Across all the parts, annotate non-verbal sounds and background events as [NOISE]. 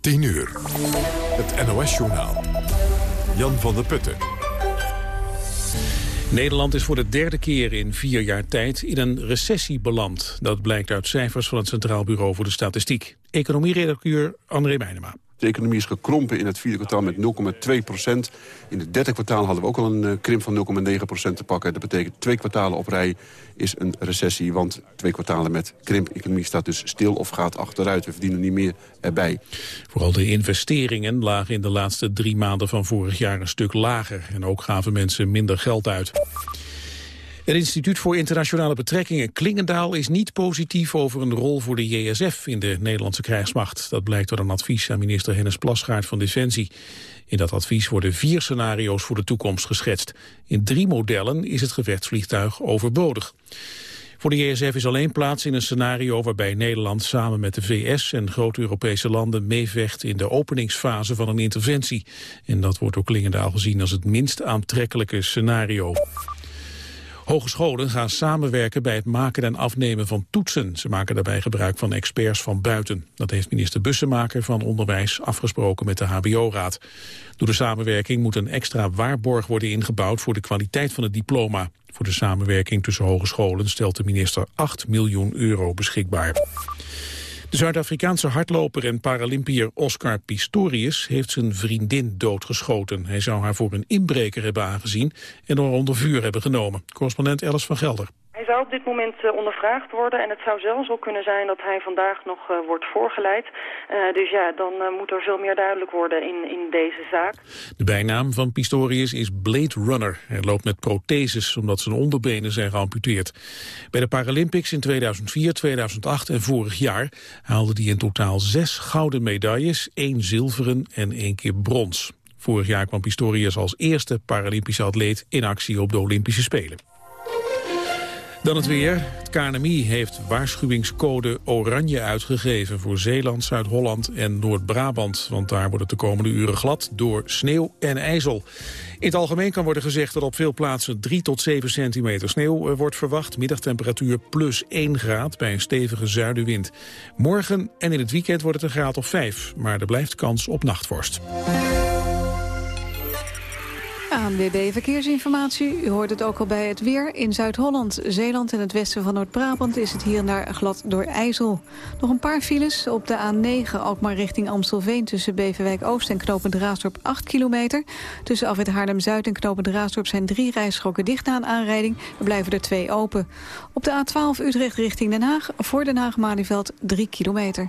10 uur. Het NOS-journaal. Jan van der Putten. Nederland is voor de derde keer in vier jaar tijd in een recessie beland. Dat blijkt uit cijfers van het Centraal Bureau voor de Statistiek. Economieredacteur André Meijnema. De economie is gekrompen in het vierde kwartaal met 0,2 procent. In het derde kwartaal hadden we ook al een uh, krimp van 0,9 procent te pakken. Dat betekent twee kwartalen op rij is een recessie. Want twee kwartalen met krimp economie staat dus stil of gaat achteruit. We verdienen niet meer erbij. Vooral de investeringen lagen in de laatste drie maanden van vorig jaar een stuk lager. En ook gaven mensen minder geld uit. Het Instituut voor Internationale Betrekkingen Klingendaal is niet positief over een rol voor de JSF in de Nederlandse krijgsmacht. Dat blijkt door een advies aan minister Hennis Plasgaard van Defensie. In dat advies worden vier scenario's voor de toekomst geschetst. In drie modellen is het gevechtsvliegtuig overbodig. Voor de JSF is alleen plaats in een scenario waarbij Nederland samen met de VS en grote Europese landen meevecht in de openingsfase van een interventie. En dat wordt door Klingendaal gezien als het minst aantrekkelijke scenario. Hogescholen gaan samenwerken bij het maken en afnemen van toetsen. Ze maken daarbij gebruik van experts van buiten. Dat heeft minister Bussemaker van Onderwijs afgesproken met de HBO-raad. Door de samenwerking moet een extra waarborg worden ingebouwd voor de kwaliteit van het diploma. Voor de samenwerking tussen hogescholen stelt de minister 8 miljoen euro beschikbaar. De Zuid-Afrikaanse hardloper en Paralympiër Oscar Pistorius heeft zijn vriendin doodgeschoten. Hij zou haar voor een inbreker hebben aangezien en door onder vuur hebben genomen. Correspondent Alice van Gelder. Hij zou op dit moment uh, ondervraagd worden en het zou zelfs ook kunnen zijn dat hij vandaag nog uh, wordt voorgeleid. Uh, dus ja, dan moet er veel meer duidelijk worden in, in deze zaak. De bijnaam van Pistorius is Blade Runner. Hij loopt met protheses omdat zijn onderbenen zijn geamputeerd. Bij de Paralympics in 2004, 2008 en vorig jaar haalde hij in totaal zes gouden medailles, één zilveren en één keer brons. Vorig jaar kwam Pistorius als eerste Paralympische atleet in actie op de Olympische Spelen. Dan het weer. Het KNMI heeft waarschuwingscode oranje uitgegeven voor Zeeland, Zuid-Holland en Noord-Brabant. Want daar wordt de komende uren glad door sneeuw en ijzel. In het algemeen kan worden gezegd dat op veel plaatsen 3 tot 7 centimeter sneeuw wordt verwacht. Middagtemperatuur plus 1 graad bij een stevige zuidenwind. Morgen en in het weekend wordt het een graad of 5, maar er blijft kans op nachtvorst. ANWB Verkeersinformatie. U hoort het ook al bij het weer. In Zuid-Holland, Zeeland en het westen van Noord-Brabant... is het hier en daar glad door IJssel. Nog een paar files op de A9, ook maar richting Amstelveen... tussen Beverwijk Oost en Knopend Raasdorp 8 kilometer. Tussen Afwit Haarlem-Zuid en Knopend Raasdorp... zijn drie rijstroken dicht na een aanrijding. Er blijven er twee open. Op de A12 Utrecht richting Den Haag... voor Den Haag-Malieveld 3 kilometer.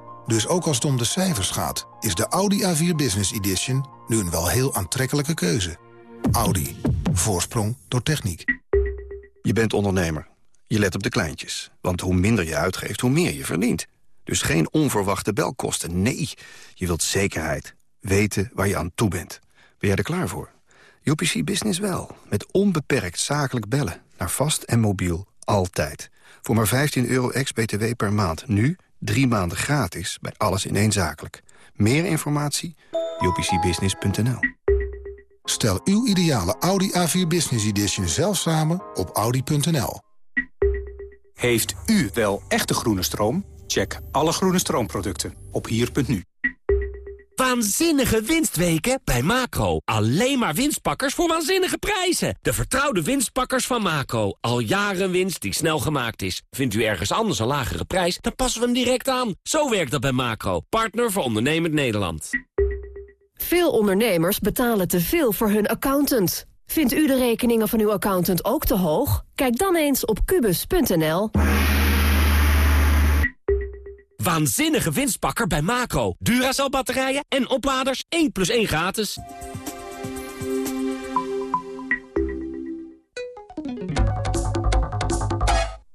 Dus ook als het om de cijfers gaat, is de Audi A4 Business Edition nu een wel heel aantrekkelijke keuze. Audi. Voorsprong door techniek. Je bent ondernemer. Je let op de kleintjes. Want hoe minder je uitgeeft, hoe meer je verdient. Dus geen onverwachte belkosten. Nee, je wilt zekerheid. Weten waar je aan toe bent. Ben jij er klaar voor? UPC Business wel. Met onbeperkt zakelijk bellen. Naar vast en mobiel. Altijd. Voor maar 15 euro ex-BTW per maand. Nu Drie maanden gratis bij alles ineenzakelijk. Meer informatie? upcbusiness.nl Stel uw ideale Audi A4 Business Edition zelf samen op audi.nl. Heeft u wel echte groene stroom? Check alle groene stroomproducten op hier.nu. Waanzinnige winstweken bij Macro. Alleen maar winstpakkers voor waanzinnige prijzen. De vertrouwde winstpakkers van Macro. Al jaren winst die snel gemaakt is. Vindt u ergens anders een lagere prijs, dan passen we hem direct aan. Zo werkt dat bij Macro. Partner voor ondernemend Nederland. Veel ondernemers betalen te veel voor hun accountant. Vindt u de rekeningen van uw accountant ook te hoog? Kijk dan eens op kubus.nl. Waanzinnige winstpakker bij Macro. Duracell batterijen en opladers 1 plus 1 gratis.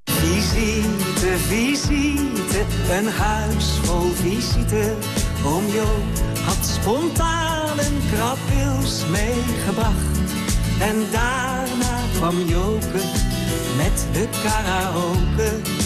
Visite, visite, een huis vol visite Oom Jo had spontaan een krabwils meegebracht. En daarna kwam Joke met de karaoke.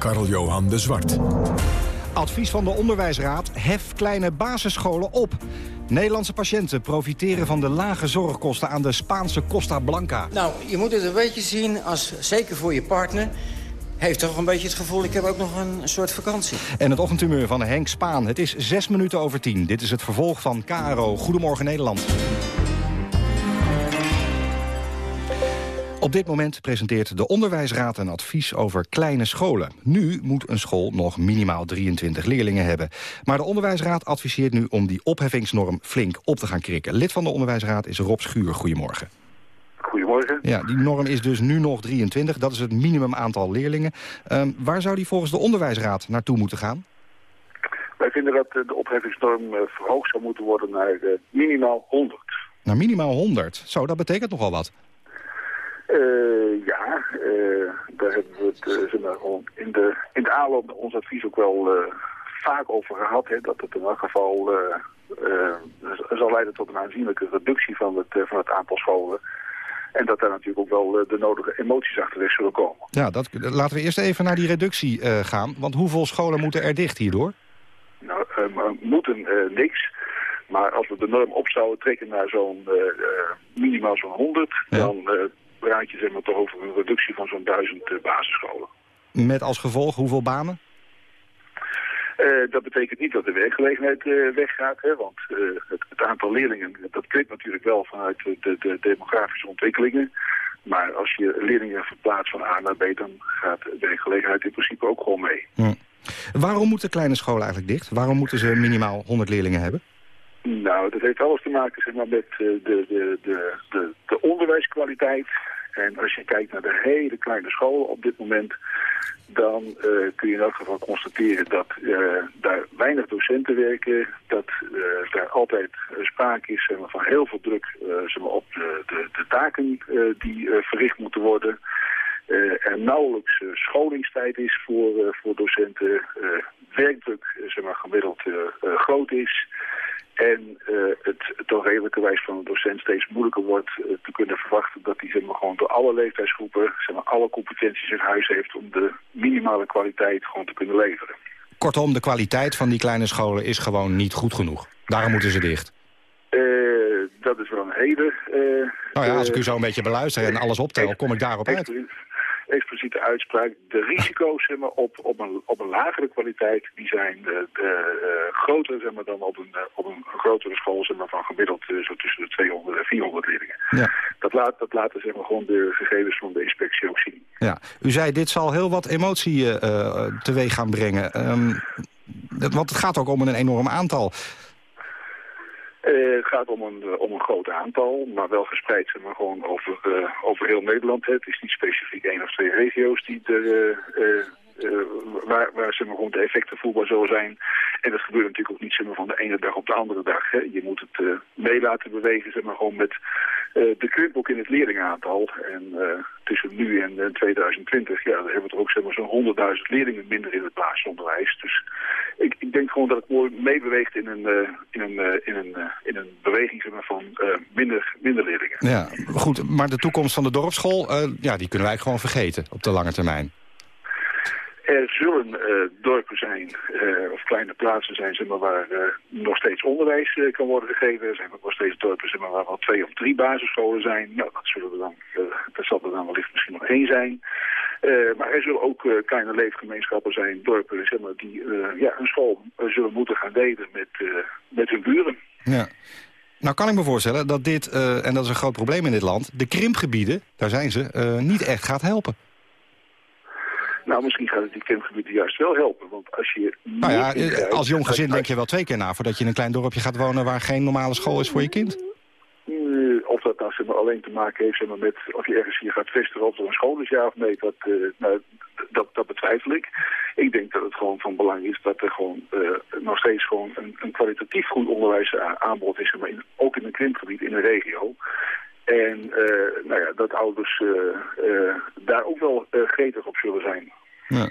Karl-Johan de Zwart. Advies van de Onderwijsraad, hef kleine basisscholen op. Nederlandse patiënten profiteren van de lage zorgkosten aan de Spaanse Costa Blanca. Nou, je moet het een beetje zien als, zeker voor je partner... heeft toch een beetje het gevoel, ik heb ook nog een soort vakantie. En het ochtendhumeur van Henk Spaan. Het is zes minuten over tien. Dit is het vervolg van KRO. Goedemorgen Nederland. Op dit moment presenteert de Onderwijsraad een advies over kleine scholen. Nu moet een school nog minimaal 23 leerlingen hebben. Maar de Onderwijsraad adviseert nu om die opheffingsnorm flink op te gaan krikken. Lid van de Onderwijsraad is Rob Schuur. Goedemorgen. Goedemorgen. Ja, die norm is dus nu nog 23. Dat is het minimum aantal leerlingen. Um, waar zou die volgens de Onderwijsraad naartoe moeten gaan? Wij vinden dat de opheffingsnorm verhoogd zou moeten worden naar uh, minimaal 100. Naar minimaal 100? Zo, dat betekent nogal wat. Uh, ja, uh, daar hebben we het uh, zeg maar, in, de, in de aanloop naar ons advies ook wel vaak over gehad. Hè, dat het in elk geval zal leiden tot een aanzienlijke reductie van het, van het aantal scholen. En dat daar natuurlijk ook wel de nodige emoties achterweg zullen komen. Ja, dat, laten we eerst even naar die reductie gaan. Want hoeveel scholen moeten er dicht hierdoor? Nou, moeten niks. Maar als we de norm op zouden trekken naar zo'n minimaal zo'n 100... Ja. dan praat je zeg maar, toch over een reductie van zo'n duizend uh, basisscholen. Met als gevolg hoeveel banen? Uh, dat betekent niet dat de werkgelegenheid uh, weggaat, hè, want het, het, aantal leerlingen, dat klinkt natuurlijk wel vanuit de, de, demografische ontwikkelingen. Maar als je leerlingen verplaatst van A naar B, dan gaat de werkgelegenheid in principe ook gewoon mee. Hm. Waarom moeten kleine scholen eigenlijk dicht? Waarom moeten ze minimaal 100 leerlingen hebben? Nou, dat heeft alles te maken zeg maar, met de, de, de, de onderwijskwaliteit. En als je kijkt naar de hele kleine scholen op dit moment... dan uh, kun je in elk geval constateren dat uh, daar weinig docenten werken. Dat uh, daar altijd sprake is zeg maar, van heel veel druk zeg maar, op de, de, de taken die verricht moeten worden. er nauwelijks scholingstijd is voor, voor docenten. werkdruk zeg maar, gemiddeld groot is. En uh, het toch redelijkerwijs van een docent steeds moeilijker wordt uh, te kunnen verwachten dat hij zeg maar, gewoon door alle leeftijdsgroepen zeg maar, alle competenties in huis heeft om de minimale kwaliteit gewoon te kunnen leveren. Kortom, de kwaliteit van die kleine scholen is gewoon niet goed genoeg. Daarom moeten ze dicht. Uh, dat is wel een hele... nou ja, als ik u zo een beetje beluister en alles optel, kom ik daarop uit expliciete uitspraak. De risico's zeg maar, op, op, een, op een lagere kwaliteit die zijn de, de, uh, groter zeg maar, dan op een, uh, op een grotere school zeg maar, van gemiddeld uh, zo tussen de 200 en 400 leerlingen. Ja. Dat, laat, dat laten zeg maar, gewoon de gegevens van de inspectie ook zien. Ja. U zei dit zal heel wat emotie teweeg gaan brengen. Um, dat, want het gaat ook om een enorm aantal. Het gaat om een, uh, om een groot aantal, maar wel verspreid zeg maar, gewoon over, uh, over heel Nederland. Het is niet specifiek één of twee regio's die er, waar, waar zeg maar, gewoon de effecten voelbaar zullen zijn. En dat gebeurt natuurlijk ook niet zeg van de ene dag op de andere dag. Hè. Je moet het mee laten bewegen zeg maar, gewoon met de krimp ook in het leerlingaantal. En tussen nu en 2020 ja, dan hebben we toch ook zeg maar, zo'n 100.000 leerlingen minder in het basisonderwijs. Dus ik, ik denk gewoon dat het mooi meebeweegt in een, in een, in een, in een beweging zeg maar, van minder, minder leerlingen. Ja, goed. Maar de toekomst van de dorpsschool, ja, die kunnen wij gewoon vergeten op de lange termijn. Er zullen dorpen zijn, of kleine plaatsen zijn, zeg maar, waar nog steeds onderwijs kan worden gegeven. Er zijn nog steeds dorpen zeg maar, waar wel twee of drie basisscholen zijn. Nou, dat, zullen er dan, dat zal er dan wellicht misschien nog één zijn. Maar er zullen ook kleine leefgemeenschappen zijn, dorpen, zeg maar, die ja, een school zullen moeten gaan delen met, met hun buren. Ja. Nou kan ik me voorstellen dat dit, en dat is een groot probleem in dit land, de krimpgebieden, daar zijn ze, niet echt gaat helpen. Nou, misschien gaat het die krimpgebieden juist wel helpen. Want als je... Nou ja, als jong gezin denk je wel twee keer na... voordat je in een klein dorpje gaat wonen waar geen normale school is voor je kind. Eh, Of dat nou zeg maar, alleen te maken heeft zeg maar, met of je ergens hier gaat vestigen of er een school is, ja of nee, dat, eh, nou, dat, dat betwijfel ik. Ik denk dat het gewoon van belang is dat er gewoon eh, nog steeds gewoon een, een kwalitatief goed onderwijs aanbod is, zeg maar, in, ook in een krimpgebied, in een regio. En nou ja, dat ouders daar ook wel gretig op zullen zijn. Ja.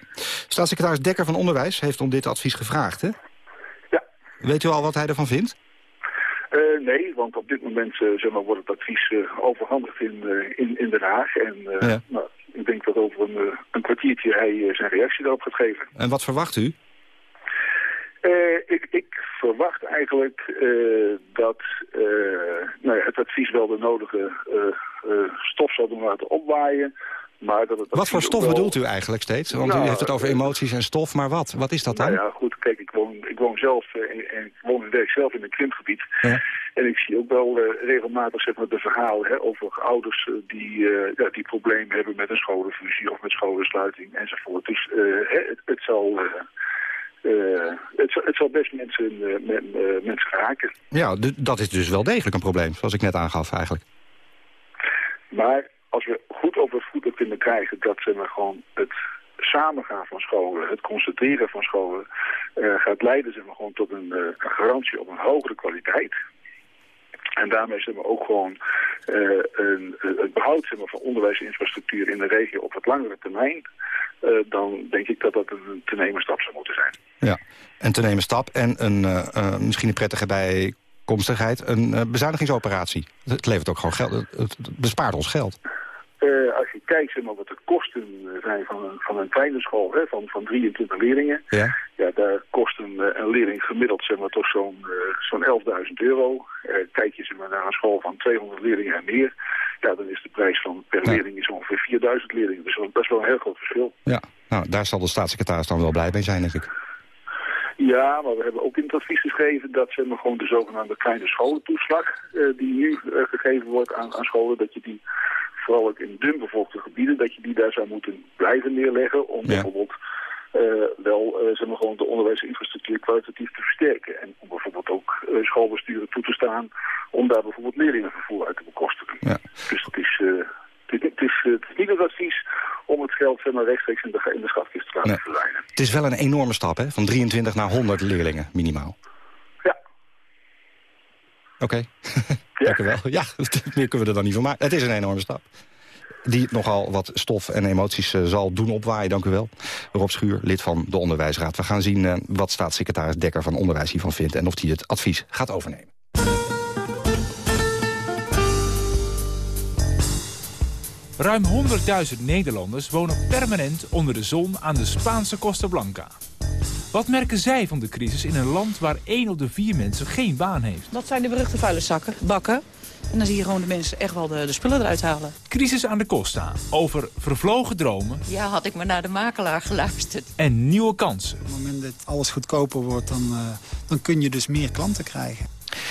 Staatssecretaris Dekker van Onderwijs heeft om dit advies gevraagd, hè? Ja. Weet u al wat hij ervan vindt? Eh, nee, want op dit moment eh, zeg maar, wordt het advies eh, overhandigd in, in, in Den Haag. En eh, Ja. nou, ik denk dat over een, een kwartiertje hij zijn reactie daarop gaat geven. En wat verwacht u? Eh, ik, ik verwacht eigenlijk eh, dat eh, nou ja, het advies wel de nodige eh, eh, stof zal doen laten opwaaien. Maar dat het Wat voor stof wel- bedoelt u eigenlijk steeds? Want u Nou, heeft het over emoties en stof, maar wat? Wat is dat dan? Nou ja, goed, kijk, ik woon, ik woon zelf eh, en, en ik woon en werk zelf in een krimpgebied. Ja. En ik zie ook wel eh, regelmatig zeg maar, de verhalen hè, over ouders eh, die, eh, ja, die problemen hebben met een scholenfusie of met scholensluiting enzovoort. Dus eh, het, het, zal, eh, eh, het, zal, het zal best mensen, eh, men- eh, mensen raken. Ja, dat is dus wel degelijk een probleem, zoals ik net aangaf eigenlijk. Maar als we goed over het voeten kunnen krijgen dat maar, gewoon het samengaan van scholen, het concentreren van scholen, eh, gaat leiden zeg maar, gewoon tot een, eh, een garantie op een hogere kwaliteit. En daarmee zeg maar, ook gewoon eh, een, het behoud van onderwijsinfrastructuur in de regio op wat langere termijn. dan denk ik dat dat een te nemen stap zou moeten zijn. Ja, een te nemen stap en een, misschien een prettige bijkomstigheid, een bezuinigingsoperatie. Het levert ook gewoon geld, het bespaart ons geld. Eh, als je kijkt zeg maar, wat de kosten zijn van een, van een kleine school, hè, van, van 23 leerlingen, Ja? Ja, daar kost een, eh, een leerling gemiddeld zeg maar, toch zo'n eh, zo'n 11.000 euro. Kijk je zeg maar, naar een school van 200 leerlingen en meer... Ja, dan is de prijs van per leerling is ongeveer 4.000 leerlingen. Dus dat is wel een heel groot verschil. Ja, nou, daar zal de staatssecretaris dan wel blij mee zijn, denk ik. Ja, maar we hebben ook in het advies geschreven dat zeg maar, gewoon de zogenaamde kleine scholentoeslag... die nu gegeven wordt aan, aan scholen, dat je die vooral ook in dunbevolkte gebieden... dat je die daar zou moeten blijven neerleggen om bijvoorbeeld... eh, wel eh, zeg maar, gewoon de onderwijsinfrastructuur kwalitatief te versterken. En om bijvoorbeeld ook eh, schoolbesturen toe te staan om daar bijvoorbeeld leerlingenvervoer uit te bekostigen. Dus het is, het, het is, het is niet het advies om het geld zeg maar, rechtstreeks in de, in de schatkist te laten Nee. verdwijnen. Het is wel een enorme stap, hè? Van 23 naar 100 leerlingen, minimaal. Ja. Oké, [LAUGHS] dank u wel. Ja, meer kunnen we er dan niet van maken. Het is een enorme stap. Die nogal wat stof en emoties eh, zal doen opwaaien, dank u wel. Rob Schuur, lid van de Onderwijsraad. We gaan zien eh, wat staatssecretaris Dekker van Onderwijs hiervan vindt... en of hij het advies gaat overnemen. Ruim 100.000 Nederlanders wonen permanent onder de zon aan de Spaanse Costa Blanca. Wat merken zij van de crisis in een land waar 1 op de 4 mensen geen baan heeft? Dat zijn de beruchte vuile zakken, bakken. En dan zie je gewoon de mensen echt wel de, de spullen eruit halen. Crisis aan de Costa, over vervlogen dromen Ja, had ik maar naar de makelaar geluisterd. en nieuwe kansen. Op het moment dat alles goedkoper wordt, dan, eh, dan kun je dus meer klanten krijgen.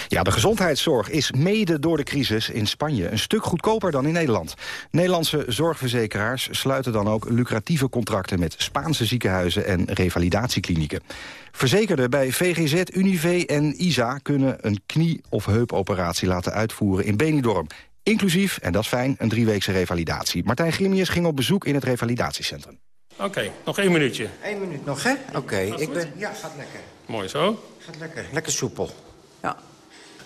Ja, de gezondheidszorg is mede door de crisis in Spanje een stuk goedkoper dan in Nederland. Nederlandse zorgverzekeraars sluiten dan ook lucratieve contracten met Spaanse ziekenhuizen en revalidatieklinieken. Verzekerden bij VGZ, Unive en ISA kunnen een knie- of heupoperatie laten uitvoeren in Benidorm. Inclusief, en dat is fijn, een drieweekse revalidatie. Martijn Grimius ging op bezoek in het revalidatiecentrum. Oké, nog één minuutje. Eén minuut nog, hè? Oké, ik ben... Ja, gaat lekker. Mooi zo. Gaat lekker. Lekker soepel.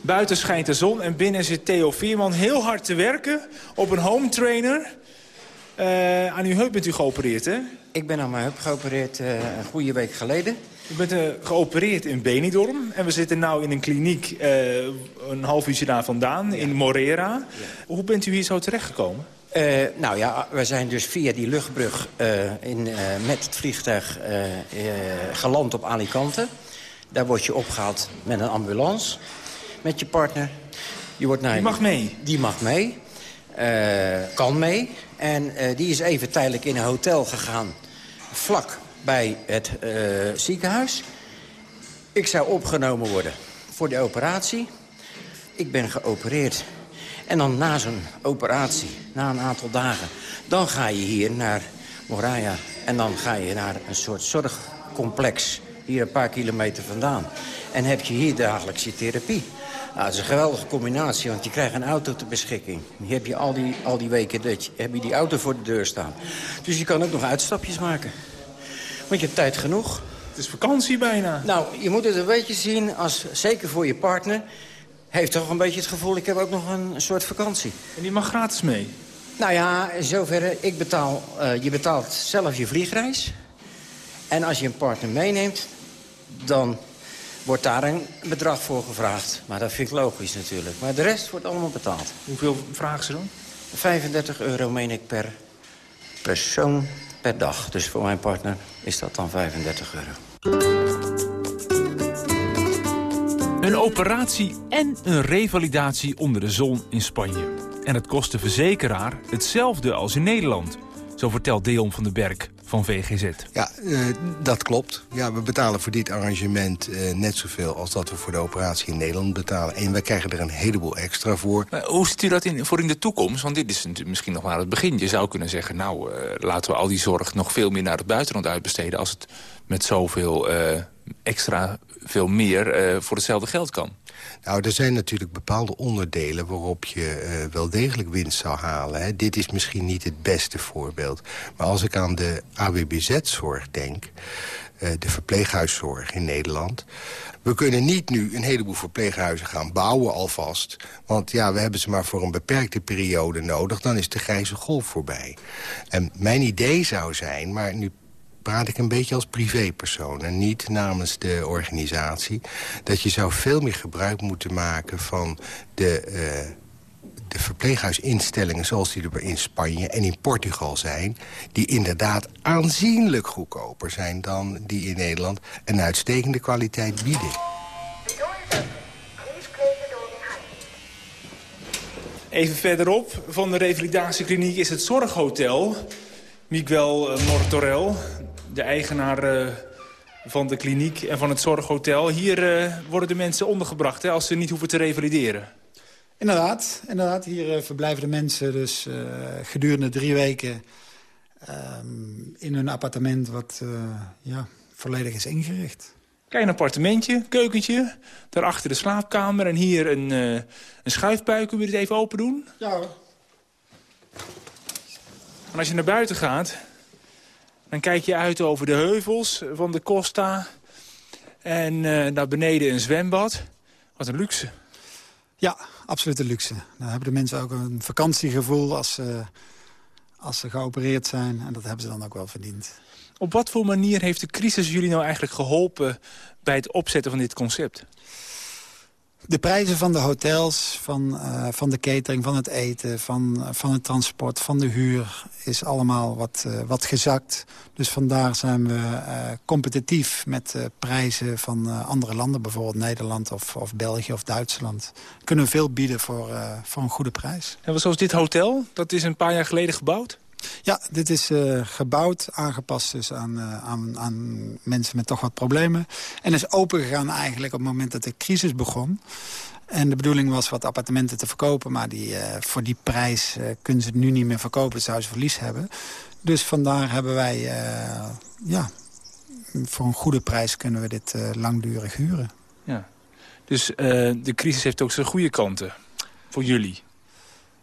Buiten schijnt de zon en binnen zit Theo Vierman heel hard te werken op een home trainer. Eh, aan uw heup bent u geopereerd, hè? Ik ben aan mijn heup geopereerd eh, een goede week geleden. U bent eh, geopereerd in Benidorm en we zitten nu in een kliniek een half uurtje daar vandaan, in Morera. Hoe bent u hier zo terechtgekomen? Eh, nou ja, we zijn dus via die luchtbrug in, met het vliegtuig geland op Alicante. Daar word je opgehaald met een ambulance, met je partner. Je wordt naar Die mag mee? Die mag mee, Eh, kan mee. En eh, die is even tijdelijk in een hotel gegaan, vlak bij het eh, ziekenhuis. Ik zou opgenomen worden voor de operatie. Ik ben geopereerd. En dan na zo'n operatie, na een aantal dagen... dan ga je hier naar Moraya. En dan ga je naar een soort zorgcomplex, hier een paar kilometer vandaan. En heb je hier dagelijks je therapie. Nou, dat is een geweldige combinatie, want je krijgt een auto ter beschikking. Hier heb je al die, al die weken dat je, heb je die auto voor de deur staan. Dus je kan ook nog uitstapjes maken. Want je hebt tijd genoeg. Het is vakantie bijna. Nou, je moet het een beetje zien als, zeker voor je partner... heeft toch een beetje het gevoel, ik heb ook nog een soort vakantie. En die mag gratis mee? Nou ja, in zoverre, ik betaal, uh, je betaalt zelf je vliegreis. En als je een partner meeneemt, dan wordt daar een bedrag voor gevraagd. Maar dat vind ik logisch natuurlijk. Maar de rest wordt allemaal betaald. Hoeveel vragen ze dan? 35 euro, meen ik, per persoon per dag. Dus voor mijn partner is dat dan 35 euro. Een operatie en een revalidatie onder de zon in Spanje. En het kost de verzekeraar hetzelfde als in Nederland. Zo vertelt Deon van den Berg van VGZ. Ja, uh, dat klopt. Ja, we betalen voor dit arrangement uh, net zoveel als dat we voor de operatie in Nederland betalen. En wij krijgen er een heleboel extra voor. Maar hoe ziet u dat in, voor in de toekomst? Want dit is misschien nog maar het begin. Je zou kunnen zeggen, nou, uh, laten we al die zorg nog veel meer naar het buitenland uitbesteden... als het met zoveel extra veel meer voor hetzelfde geld kan. Nou, er zijn natuurlijk bepaalde onderdelen waarop je uh, wel degelijk winst zou halen. Hè. Dit is misschien niet het beste voorbeeld. Maar als ik aan de AWBZ-zorg denk, uh, de verpleeghuiszorg in Nederland... We kunnen niet nu een heleboel verpleeghuizen gaan bouwen alvast. Want ja, we hebben ze maar voor een beperkte periode nodig. Dan is de grijze golf voorbij. En mijn idee zou zijn, maar nu praat ik een beetje als privépersoon en niet namens de organisatie... dat je zou veel meer gebruik moeten maken van de, uh, de verpleeghuisinstellingen... zoals die er in Spanje en in Portugal zijn... die inderdaad aanzienlijk goedkoper zijn dan die in Nederland... een uitstekende kwaliteit bieden. Even verderop van de revalidatiekliniek is het zorghotel... Miguel Mortorel, de eigenaar uh, van de kliniek en van het zorghotel. Hier uh, worden de mensen ondergebracht hè, als ze niet hoeven te revalideren. Inderdaad, inderdaad. hier uh, verblijven de mensen dus gedurende drie weken... Um, in hun appartement wat ja, volledig is ingericht. Kijk, een appartementje, keukentje, daarachter de slaapkamer... en hier een, een schuifbuik. Kun je het even open doen? Ja hoor. En als je naar buiten gaat, dan kijk je uit over de heuvels van de Costa. En uh, naar beneden een zwembad. Wat een luxe. Ja, absoluut een luxe. Dan hebben de mensen ook een vakantiegevoel als ze, als ze geopereerd zijn. En dat hebben ze dan ook wel verdiend. Op wat voor manier heeft de crisis jullie nou eigenlijk geholpen... bij het opzetten van dit concept? De prijzen van de hotels, van, uh, van de catering, van het eten, van, van het transport, van de huur... is allemaal wat, uh, wat gezakt. Dus vandaar zijn we uh, competitief met prijzen van andere landen. Bijvoorbeeld Nederland of, of België of Duitsland. Kunnen we veel bieden voor, voor een goede prijs. En zoals dit hotel, dat is een paar jaar geleden gebouwd? Ja, dit is uh, gebouwd, aangepast dus aan, uh, aan, aan, mensen met toch wat problemen. En is opengegaan eigenlijk op het moment dat de crisis begon. En de bedoeling was wat appartementen te verkopen... maar die, uh, voor die prijs kunnen ze het nu niet meer verkopen. Dat zouden ze verlies hebben. Dus vandaar hebben wij... ja, voor een goede prijs kunnen we dit langdurig huren. Ja. Dus de crisis heeft ook zijn goede kanten voor jullie?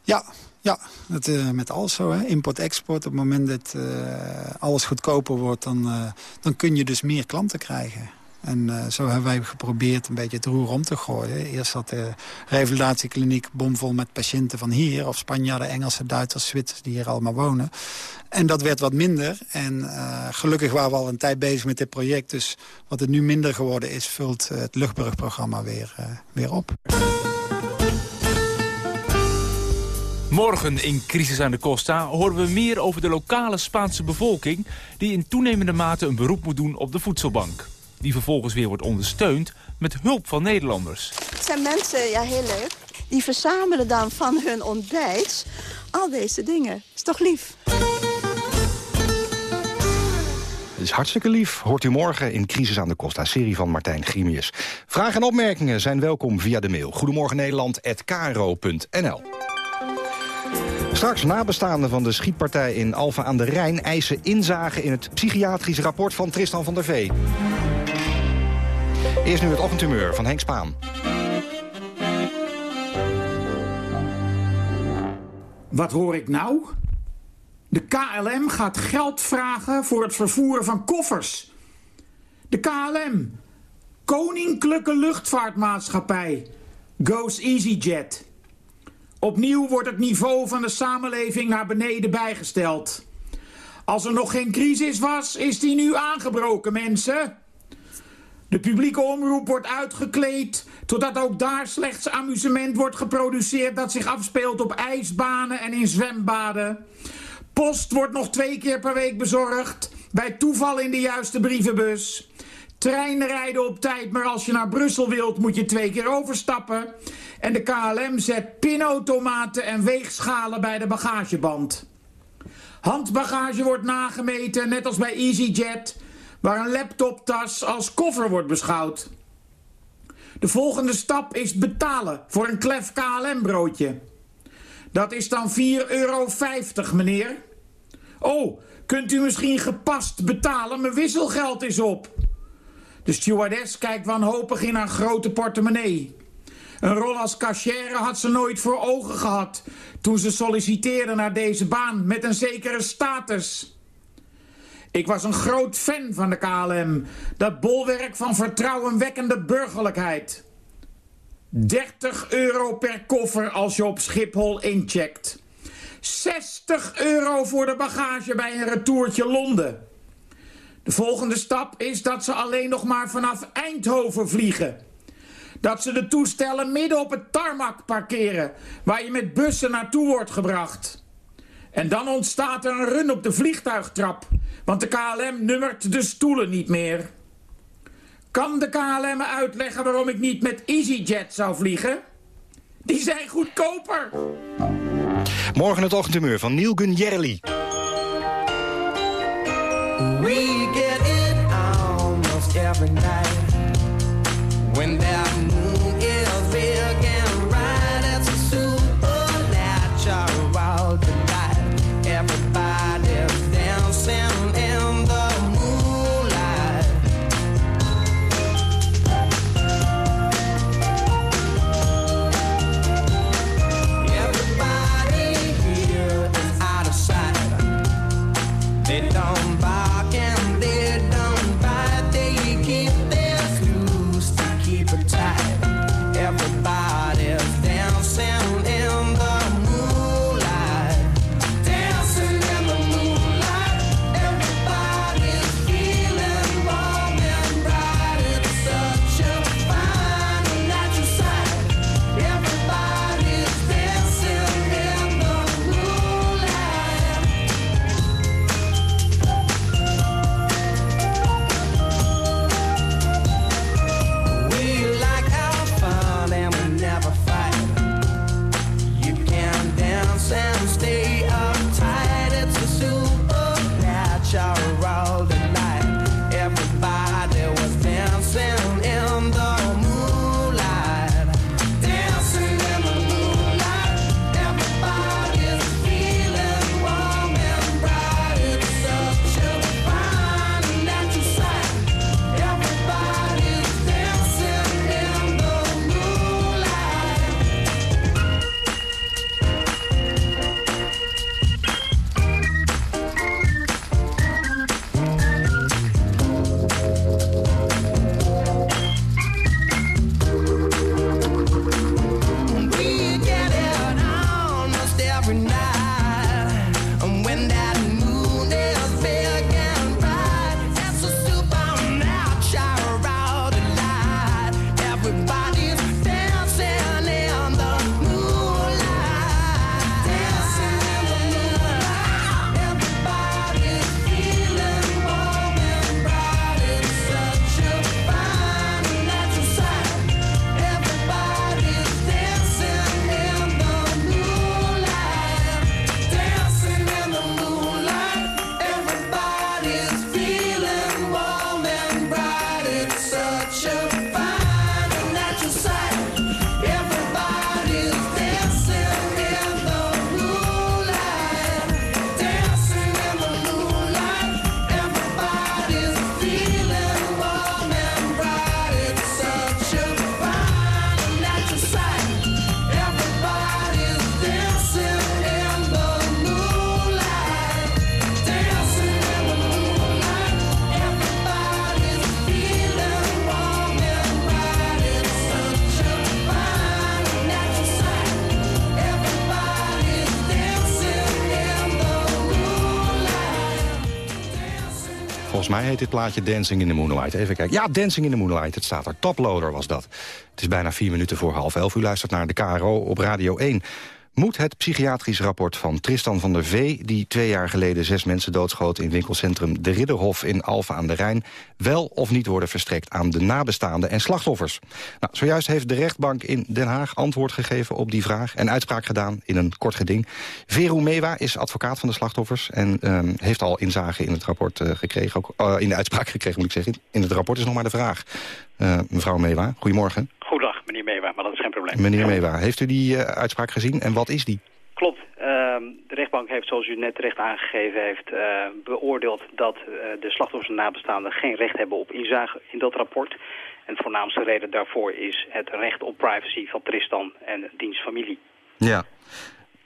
Ja, ja, uh, met alles zo. Import-export. Op het moment dat uh, alles goedkoper wordt... Dan, uh, dan kun je dus meer klanten krijgen. En zo hebben wij geprobeerd een beetje het roer om te gooien. Eerst had de revalidatiekliniek bomvol met patiënten van hier... of Spanjaarden, Engelsen, Duitsers, Zwitsers die hier allemaal wonen. En dat werd wat minder. En gelukkig waren we al een tijd bezig met dit project. Dus wat het nu minder geworden is... vult het Luchtbrugprogramma weer, weer op. Morgen in Crisis aan de Costa horen we meer over de lokale Spaanse bevolking... die in toenemende mate een beroep moet doen op de voedselbank. Die vervolgens weer wordt ondersteund met hulp van Nederlanders. Het zijn mensen, ja heel leuk, die verzamelen dan van hun ontbijt al deze dingen. Is toch lief? Het is hartstikke lief. Hoort u morgen in Crisis aan de Costa, serie van Martijn Grimius. Vragen en opmerkingen zijn welkom via de mail. Goedemorgen Nederland, Straks nabestaanden van de schietpartij in Alfa aan de Rijn... eisen inzage in het psychiatrisch rapport van Tristan van der Vee. Eerst nu het ochtendhumeur van Henk Spaan. Wat hoor ik nou? De KLM gaat geld vragen voor het vervoeren van koffers. De KLM, Koninklijke Luchtvaartmaatschappij, goes EasyJet. Opnieuw wordt het niveau van de samenleving naar beneden bijgesteld. Als er nog geen crisis was, is die nu aangebroken, mensen. De publieke omroep wordt uitgekleed... totdat ook daar slechts amusement wordt geproduceerd... dat zich afspeelt op ijsbanen en in zwembaden. Post wordt nog twee keer per week bezorgd... bij toeval in de juiste brievenbus. Treinen rijden op tijd, maar als je naar Brussel wilt... moet je twee keer overstappen. En de KLM zet pinautomaten en weegschalen bij de bagageband. Handbagage wordt nagemeten, net als bij EasyJet waar een laptoptas als koffer wordt beschouwd. De volgende stap is betalen voor een klef KLM-broodje. Dat is dan 4,50 euro, meneer. Oh, kunt u misschien gepast betalen? Mijn wisselgeld is op. De stewardess kijkt wanhopig in haar grote portemonnee. Een rol als cashier had ze nooit voor ogen gehad... toen ze solliciteerde naar deze baan met een zekere status... Ik was een groot fan van de KLM. Dat bolwerk van vertrouwenwekkende burgerlijkheid. 30 euro per koffer als je op Schiphol incheckt. 60 euro voor de bagage bij een retourtje Londen. De volgende stap is dat ze alleen nog maar vanaf Eindhoven vliegen. Dat ze de toestellen midden op het tarmac parkeren... waar je met bussen naartoe wordt gebracht. En dan ontstaat er een run op de vliegtuigtrap... Want de KLM nummert de stoelen niet meer. Kan de KLM me uitleggen waarom ik niet met EasyJet zou vliegen? Die zijn goedkoper. Morgen het ochtendhumeur van Neil Gunjerli. We get it almost every night When that moon Mij heet dit plaatje Dancing in the Moonlight. Even kijken. Ja, Dancing in the Moonlight. Het staat er. Toploader was dat. Het is bijna vier minuten voor half elf. U luistert naar de KRO op Radio 1. Moet het psychiatrisch rapport van Tristan van der Vee... die twee jaar geleden zes mensen doodschoot in winkelcentrum De Ridderhof in Alphen aan de Rijn... wel of niet worden verstrekt aan de nabestaanden en slachtoffers? Nou, zojuist heeft de rechtbank in Den Haag antwoord gegeven op die vraag... en uitspraak gedaan in een kort geding. Veru Mewa is advocaat van de slachtoffers... en ehm, heeft al inzage in het rapport uh, gekregen, ook, uh, in de uitspraak gekregen, moet ik zeggen. In het rapport is nog maar de vraag. Uh, mevrouw Mewa, goedemorgen. Maar dat is geen probleem. Meneer Mewa, heeft u die uh, uitspraak gezien en wat is die? Klopt. Uh, de rechtbank heeft, zoals u net terecht aangegeven heeft, uh, beoordeeld dat uh, de slachtoffers en nabestaanden geen recht hebben op inzage in dat rapport. En de voornaamste reden daarvoor is het recht op privacy van Tristan en diens familie. Ja.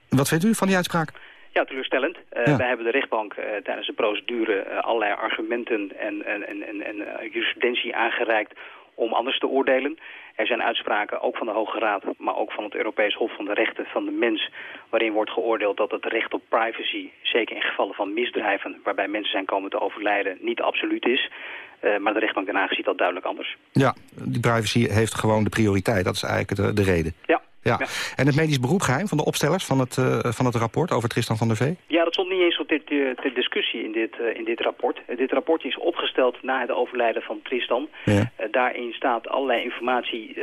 Wat vindt u van die uitspraak? Ja, teleurstellend. Uh, ja. Wij hebben de rechtbank uh, tijdens de procedure uh, allerlei argumenten en, en, en, en, en jurisprudentie aangereikt om anders te oordelen. Er zijn uitspraken, ook van de Hoge Raad, maar ook van het Europees Hof van de Rechten van de Mens, waarin wordt geoordeeld dat het recht op privacy, zeker in gevallen van misdrijven, waarbij mensen zijn komen te overlijden, niet absoluut is. Uh, maar de rechtbank Den Haag ziet dat duidelijk anders. Ja, die privacy heeft gewoon de prioriteit, dat is eigenlijk de, de reden. Ja. Ja. ja. En het medisch beroepgeheim van de opstellers van het, uh, van het rapport over Tristan van der Vee? Ja, dat niet eens op dit, ter discussie in dit, uh, in dit rapport. dit rapport is opgesteld na het overlijden van Tristan. Ja. daarin staat allerlei informatie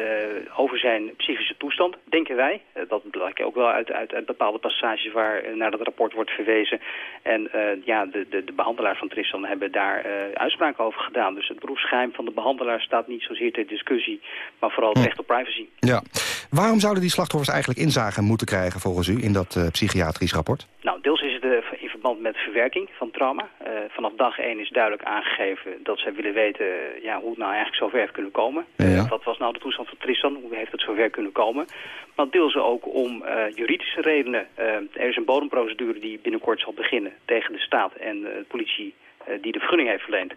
over zijn psychische toestand, denken wij. dat blijkt ook wel uit, uit, uit bepaalde passages waar naar dat rapport wordt verwezen. En ja, de, de, de behandelaars van Tristan hebben daar uitspraken over gedaan. Dus het beroepsgeheim van de behandelaar staat niet zozeer ter discussie, maar vooral het recht op privacy. Ja. Waarom zouden die slachtoffers eigenlijk inzage moeten krijgen volgens u in dat uh, psychiatrisch rapport? Nou, deels is het verband met verwerking van trauma. Uh, vanaf dag 1 is duidelijk aangegeven dat zij willen weten ja, hoe het nou eigenlijk zover heeft kunnen komen. Ja. wat was nou de toestand van Tristan? Hoe heeft het zover kunnen komen? Maar deels ook om juridische redenen. er is een bodemprocedure die binnenkort zal beginnen tegen de staat en de politie die de vergunning heeft verleend.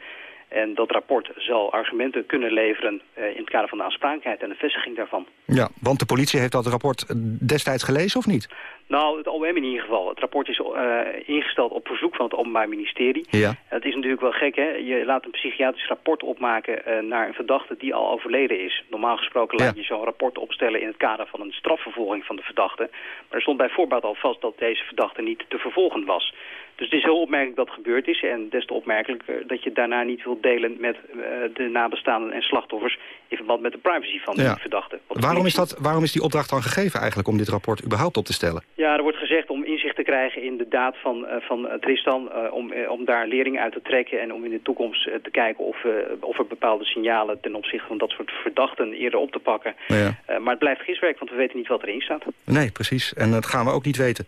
En dat rapport zal argumenten kunnen leveren uh, in het kader van de aansprakelijkheid en de vestiging daarvan. Ja, want de politie heeft dat rapport destijds gelezen of niet? Nou, het OM in ieder geval. Het rapport is uh, ingesteld op verzoek van het Openbaar Ministerie. Ja. Het is natuurlijk wel gek, hè? Je laat een psychiatrisch rapport opmaken uh, naar een verdachte die al overleden is. Normaal gesproken laat je zo'n rapport opstellen in het kader van een strafvervolging van de verdachte. Maar er stond bij voorbaat al vast dat deze verdachte niet te vervolgen was. Dus het is heel opmerkelijk dat het gebeurd is. En des te opmerkelijker dat je daarna niet wilt delen met uh, de nabestaanden en slachtoffers... in verband met de privacy van ja. die verdachte. Waarom is, dat, waarom is die opdracht dan gegeven eigenlijk om dit rapport überhaupt op te stellen? Ja, er wordt gezegd om inzicht te krijgen in de daad van, uh, van uh, Tristan... om, om daar lering uit te trekken en om in de toekomst te kijken of, of er bepaalde signalen... ten opzichte van dat soort verdachten eerder op te pakken. Ja. maar het blijft giswerk, want we weten niet wat erin staat. Nee, precies. En dat gaan we ook niet weten.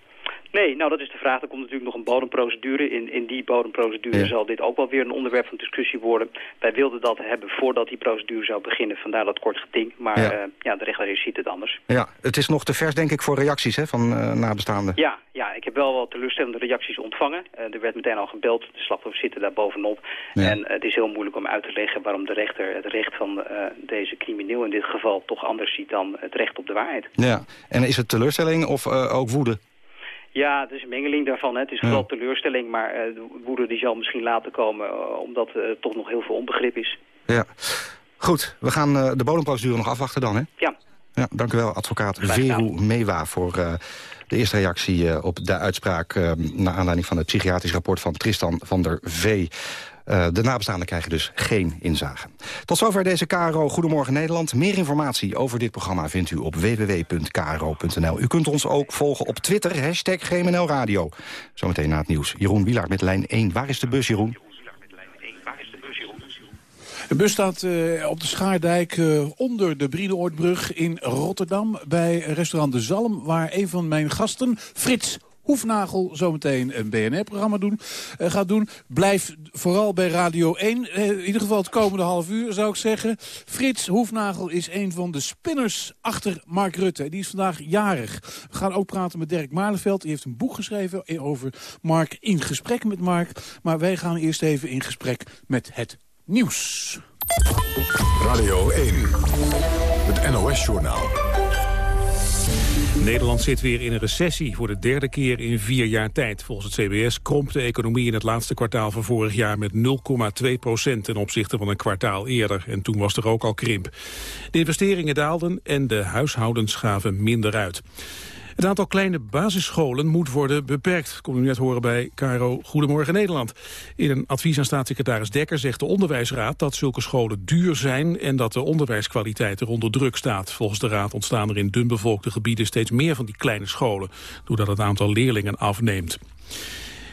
Nee, nou dat is de vraag. Er komt natuurlijk nog een bodemprocedure. In, in die bodemprocedure ja. zal dit ook wel weer een onderwerp van discussie worden. Wij wilden dat hebben voordat die procedure zou beginnen. Vandaar dat kort geding. Maar ja, uh, ja de rechter ziet het anders. Ja, het is nog te vers denk ik voor reacties hè, van uh, nabestaanden. Ja, ja, ik heb wel wat teleurstellende reacties ontvangen. Uh, er werd meteen al gebeld. De slachtoffers zitten daar bovenop. Ja. En het is heel moeilijk om uit te leggen waarom de rechter het recht van deze crimineel in dit geval toch anders ziet dan het recht op de waarheid. Ja, en is het teleurstelling of ook woede? Ja, het is een mengeling daarvan. Hè. Het is vooral ja. teleurstelling, maar uh, de woede die zal misschien later komen... Uh, omdat er uh, toch nog heel veel onbegrip is. Ja, goed. We gaan de bodemprocedure nog afwachten dan, hè? Ja. Ja, dank u wel, advocaat Veru Mewa, voor de eerste reactie op de uitspraak... naar aanleiding van het psychiatrisch rapport van Tristan van der Vee. Uh, de nabestaanden krijgen dus geen inzage. Tot zover deze KRO Goedemorgen Nederland. Meer informatie over dit programma vindt u op www.kro.nl. U kunt ons ook volgen op Twitter, hashtag GMNL Radio. Zometeen na het nieuws. Jeroen Wielaert met lijn 1. Waar is de bus, Jeroen? De bus staat uh, op de Schaardijk uh, onder de Briedeoordbrug in Rotterdam... bij restaurant De Zalm, waar een van mijn gasten, Frits Hoefnagel zometeen een BNR-programma doen, uh, gaat doen. Blijf vooral bij Radio 1. Uh, in ieder geval het komende half uur zou ik zeggen. Frits Hoefnagel is een van de spinners achter Mark Rutte. Die is vandaag jarig. We gaan ook praten met Dirk Malenveld. Die heeft een boek geschreven over Mark in gesprek met Mark. Maar wij gaan eerst even in gesprek met het nieuws. Radio 1, het NOS-journaal. Nederland zit weer in een recessie voor de derde keer in vier jaar tijd. Volgens het CBS kromp de economie in het laatste kwartaal van vorig jaar met 0,2 procent ten opzichte van een kwartaal eerder. En toen was er ook al krimp. De investeringen daalden en de huishoudens gaven minder uit. Het aantal kleine basisscholen moet worden beperkt. Kon u net horen bij Caro Goedemorgen Nederland. In een advies aan staatssecretaris Dekker zegt de onderwijsraad dat zulke scholen duur zijn en dat de onderwijskwaliteit er onder druk staat. Volgens de raad ontstaan er in dunbevolkte gebieden steeds meer van die kleine scholen, doordat het aantal leerlingen afneemt.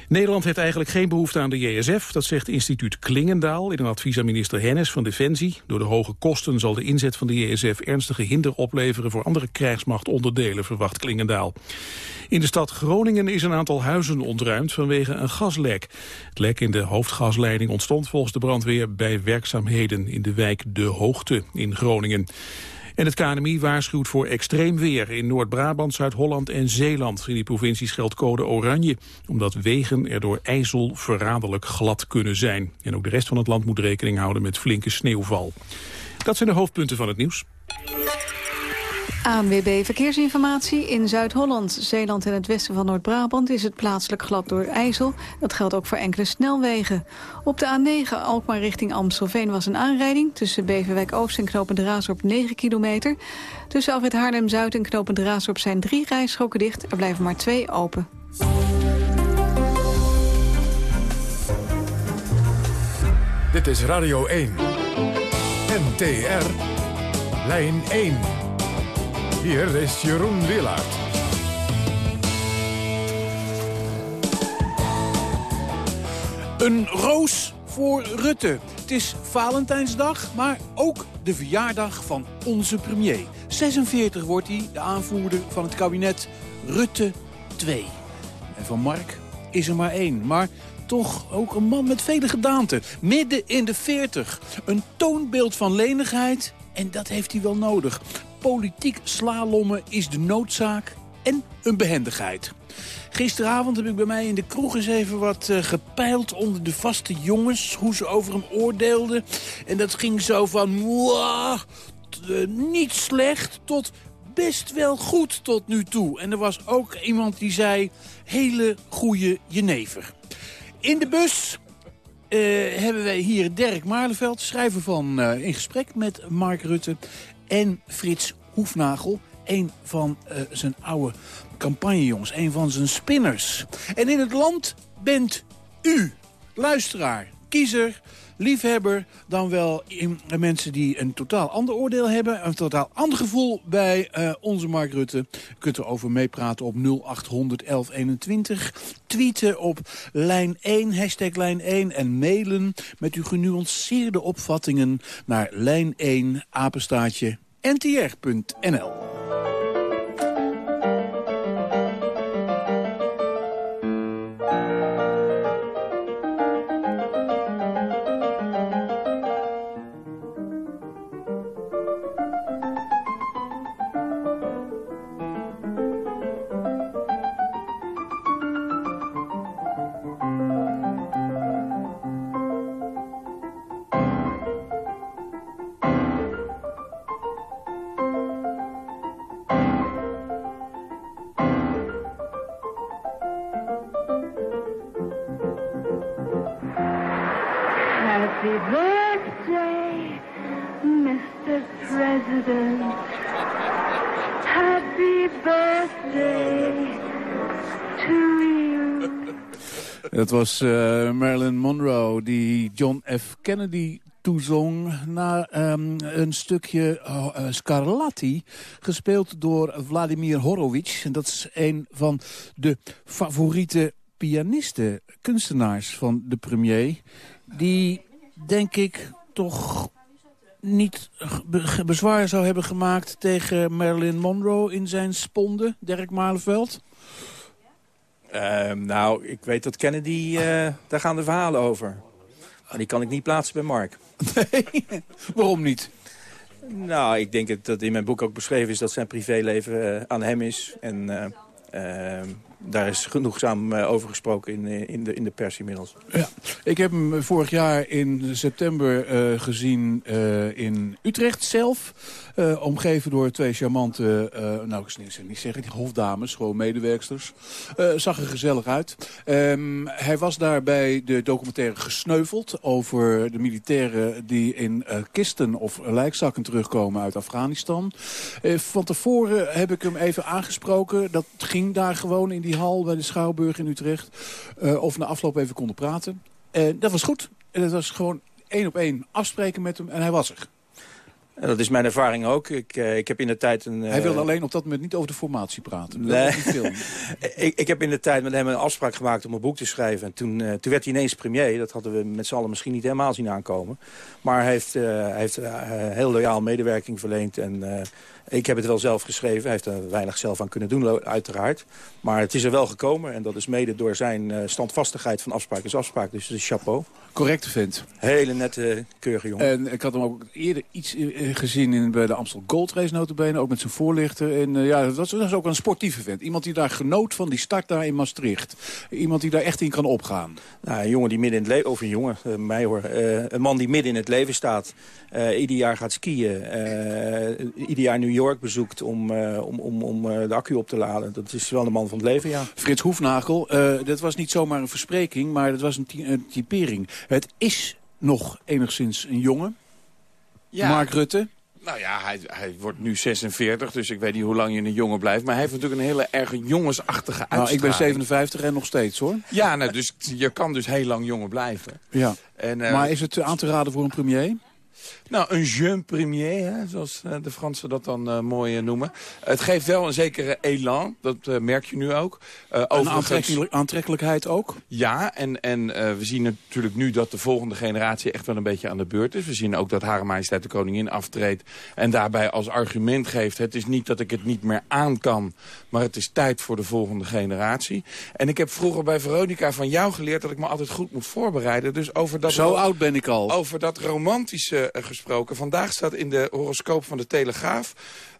Nederland heeft eigenlijk geen behoefte aan de JSF. Dat zegt instituut Klingendaal in een advies aan minister Hennis van Defensie. Door de hoge kosten zal de inzet van de JSF ernstige hinder opleveren... voor andere krijgsmachtonderdelen, verwacht Klingendaal. In de stad Groningen is een aantal huizen ontruimd vanwege een gaslek. Het lek in de hoofdgasleiding ontstond volgens de brandweer... bij werkzaamheden in de wijk De Hoogte in Groningen. En het KNMI waarschuwt voor extreem weer in Noord-Brabant, Zuid-Holland en Zeeland. In die provincies geldt code oranje, omdat wegen er door ijzel verraderlijk glad kunnen zijn. En ook de rest van het land moet rekening houden met flinke sneeuwval. Dat zijn de hoofdpunten van het nieuws. ANWB Verkeersinformatie. In Zuid-Holland, Zeeland en het westen van Noord-Brabant... is het plaatselijk glad door IJssel. Dat geldt ook voor enkele snelwegen. Op de A9 Alkmaar richting Amstelveen was een aanrijding... tussen Beverwijk Oost en Knopend Raasdorp 9 kilometer. Tussen Alfred Haarlem-Zuid en Knopend Raasdorp zijn drie rijstroken dicht. Er blijven maar twee open. Dit is Radio 1. NTR. Lijn 1. Hier is Jeroen Willaert. Een roos voor Rutte. Het is Valentijnsdag, maar ook de verjaardag van onze premier. 46 wordt hij, de aanvoerder van het kabinet Rutte 2. En van Mark is er maar één, maar toch ook een man met vele gedaanten. Midden in de 40. Een toonbeeld van lenigheid en dat heeft hij wel nodig. Politiek slalommen is de noodzaak en een behendigheid. Gisteravond heb ik bij mij in de kroeg eens even wat uh, gepeild onder de vaste jongens. Hoe ze over hem oordeelden. En dat ging zo van... Uh, niet slecht tot best wel goed tot nu toe. En er was ook iemand die zei... hele goede jenever. In de bus uh, hebben wij hier Dirk Maarleveld, schrijver van In Gesprek met Mark Rutte. En Frits Hoefnagel, een van uh, zijn oude campagnejongens, een van zijn spinners. En in het land bent u, luisteraar, kiezer, liefhebber... dan wel in, uh, mensen die een totaal ander oordeel hebben... een totaal ander gevoel bij uh, onze Mark Rutte. Kunt erover meepraten op 0800 1121. Tweeten op lijn 1, hashtag lijn 1. En mailen met uw genuanceerde opvattingen naar lijn 1 apenstaatje ntr.nl. was uh, Marilyn Monroe die John F. Kennedy toezong na um, een stukje uh, Scarlatti, gespeeld door Vladimir Horowitz. En dat is een van de favoriete pianisten, kunstenaars van de premier... die, denk ik, toch niet be bezwaar zou hebben gemaakt tegen Marilyn Monroe in zijn sponde, Dirk Malenveld? Uh, nou, ik weet dat Kennedy, uh, daar gaan de verhalen over. Maar die kan ik niet plaatsen bij Mark. [LAUGHS] Nee, waarom niet? Nou, ik denk dat in mijn boek ook beschreven is dat zijn privéleven uh, aan hem is. En uh, daar is genoegzaam uh, over gesproken in, in, de, in de pers inmiddels. Ja. Ik heb hem vorig jaar in september gezien in Utrecht zelf. omgeven door twee charmante, nou ik niet, niet zeggen, hofdames, gewoon medewerksters. zag er gezellig uit. Um, hij was daar bij de documentaire gesneuveld over de militairen die in kisten of lijkzakken terugkomen uit Afghanistan. van tevoren heb ik hem even aangesproken. Dat ging daar gewoon in die hal bij de Schouwburg in Utrecht. Uh, of na afloop even konden praten. En dat was goed. En dat was gewoon één op één afspreken met hem en hij was er. En dat is mijn ervaring ook. Ik, uh, ik heb in de tijd een... Hij wilde alleen op dat moment niet over de formatie praten. Nee. [LAUGHS] ik, ik heb in de tijd met hem een afspraak gemaakt om een boek te schrijven. En toen, uh, toen werd hij ineens premier. Dat hadden we met z'n allen misschien niet helemaal zien aankomen. Maar hij heeft, hij heeft heel loyaal medewerking verleend. En ik heb het wel zelf geschreven. Hij heeft er weinig zelf aan kunnen doen, uiteraard. Maar het is er wel gekomen. En dat is mede door zijn standvastigheid van afspraak is afspraak. Dus het is chapeau. Correcte vent. Hele nette, keurige jongen. En ik had hem ook eerder iets gezien in, bij de Amstel Gold Race notabene. Ook met zijn voorlichter. En uh, ja, dat was, dat was, ook een sportieve vent. Iemand die daar genoot van die start daar in Maastricht. Iemand die daar echt in kan opgaan. Nou, een jongen die midden in het leven... Of een jongen, uh, mij hoor. Uh, een man die midden in het leven staat. ieder jaar gaat skiën. ieder jaar New York bezoekt om, om, om, om de accu op te laden. Dat is wel een man van het leven, ja. Frits Hoefnagel, dat was niet zomaar een verspreking. Maar dat was een, een typering. Het is nog enigszins een jongen. Ja. Mark Rutte. Nou ja, hij, hij wordt nu 46, dus ik weet niet hoe lang je een jongen blijft. Maar hij heeft natuurlijk een hele erg jongensachtige uitstraling. Nou, ik ben 57 en nog steeds hoor. Ja, nou, dus je kan dus heel lang jongen blijven. Ja. En, uh, maar is het aan te raden voor een premier? Nou, een jeune premier, hè, zoals uh, de Fransen dat dan uh, mooi uh, noemen. Het geeft wel een zekere elan, dat merk je nu ook. een aantrekkelijk, aantrekkelijkheid ook? Ja, en, en we zien natuurlijk nu dat de volgende generatie echt wel een beetje aan de beurt is. We zien ook dat Hare Majesteit de Koningin aftreedt en daarbij als argument geeft... het is niet dat ik het niet meer aan kan, maar het is tijd voor de volgende generatie. En ik heb vroeger bij Veronica van jou geleerd dat ik me altijd goed moet voorbereiden. Dus over dat Zo oud ben ik al. Over dat romantische Vandaag staat in de horoscoop van de Telegraaf...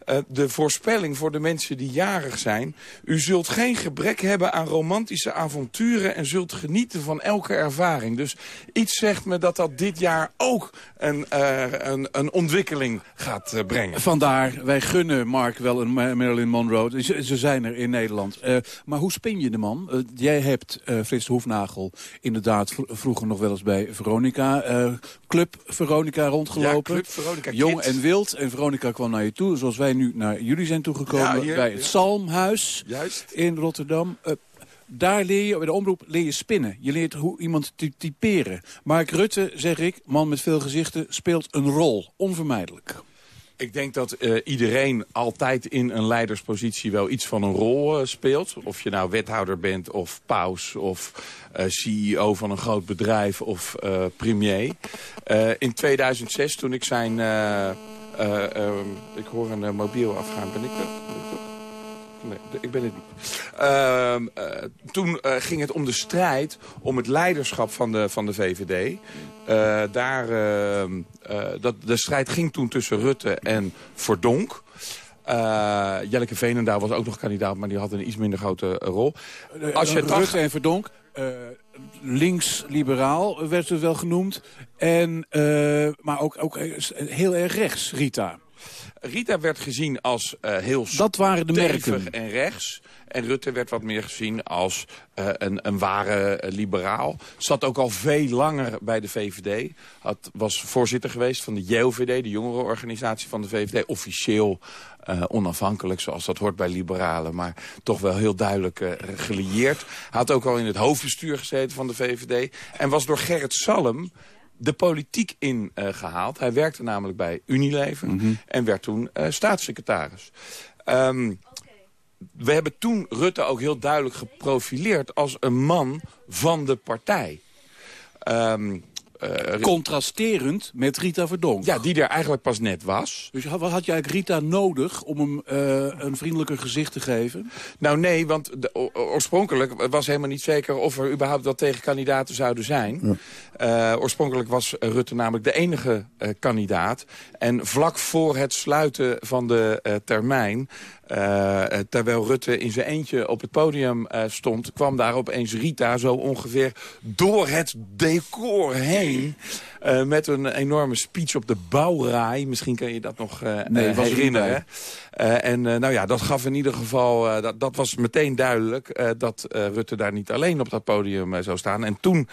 Uh, de voorspelling voor de mensen die jarig zijn. U zult geen gebrek hebben aan romantische avonturen... en zult genieten van elke ervaring. Dus iets zegt me dat dat dit jaar ook een, uh, een, een ontwikkeling gaat uh, brengen. Vandaar, wij gunnen Mark wel een Marilyn Monroe. Ze, ze zijn er in Nederland. maar hoe spin je de man? jij hebt Frits Hoefnagel inderdaad vroeger nog wel eens bij Veronica... Club Veronica rondgelopen. Ja, Club Veronica Jong en wild. En Veronica kwam naar je toe, zoals wij nu naar jullie zijn toegekomen... Ja, bij het Salmhuis Juist. in Rotterdam. Uh, daar leer je, bij de omroep leer je spinnen. Je leert hoe iemand te typeren. Mark Rutte, zeg ik, man met veel gezichten, speelt een rol. Onvermijdelijk. Ik denk dat uh, iedereen altijd in een leiderspositie wel iets van een rol uh, speelt. Of je nou wethouder bent of paus of uh, CEO van een groot bedrijf of premier. in 2006 toen ik zijn um, ik hoor een uh, mobiel afgaan. Ben ik dat? Ben ik dat? Nee, ik ben het niet. Uh, uh, toen ging het om de strijd om het leiderschap van de, van de VVD. daar, ehm, dat, de strijd ging toen tussen Rutte en Verdonk. Jelleke Veenendaal was ook nog kandidaat, maar die had een iets minder grote rol. Als je Rutte en Verdonk, links-liberaal werd het wel genoemd. En, uh, maar ook, ook heel erg rechts, Rita. Rita werd gezien als uh, heel Dat waren de merken. en rechts. En Rutte werd wat meer gezien als uh, een, een ware liberaal. Zat ook al veel langer bij de VVD. Had, was voorzitter geweest van de JOVD, de jongerenorganisatie van de VVD. Officieel uh, onafhankelijk, zoals dat hoort bij liberalen. Maar toch wel heel duidelijk uh, gelieerd. Had ook al in het hoofdbestuur gezeten van de VVD. En was door Gerrit Salm de politiek ingehaald. Hij werkte namelijk bij Unilever mm -hmm. en werd toen staatssecretaris. Um, we hebben toen Rutte ook heel duidelijk geprofileerd als een man van de partij. Um, Contrasterend met Rita Verdonk. Ja, die er eigenlijk pas net was. Dus wat had jij Rita nodig om hem uh, een vriendelijker gezicht te geven? Nou nee, want de, oorspronkelijk was helemaal niet zeker of er überhaupt wel tegenkandidaten zouden zijn. Ja. Uh, oorspronkelijk was Rutte namelijk de enige kandidaat. En vlak voor het sluiten van de termijn Uh, terwijl Rutte in zijn eentje op het podium uh, stond... kwam daar opeens Rita zo ongeveer door het decor heen... Uh, met een enorme speech op de bouwraai. Misschien kan je dat nog nee, herinneren. en nou ja, dat gaf in ieder geval... dat, dat was meteen duidelijk dat Rutte daar niet alleen op dat podium zou staan. En toen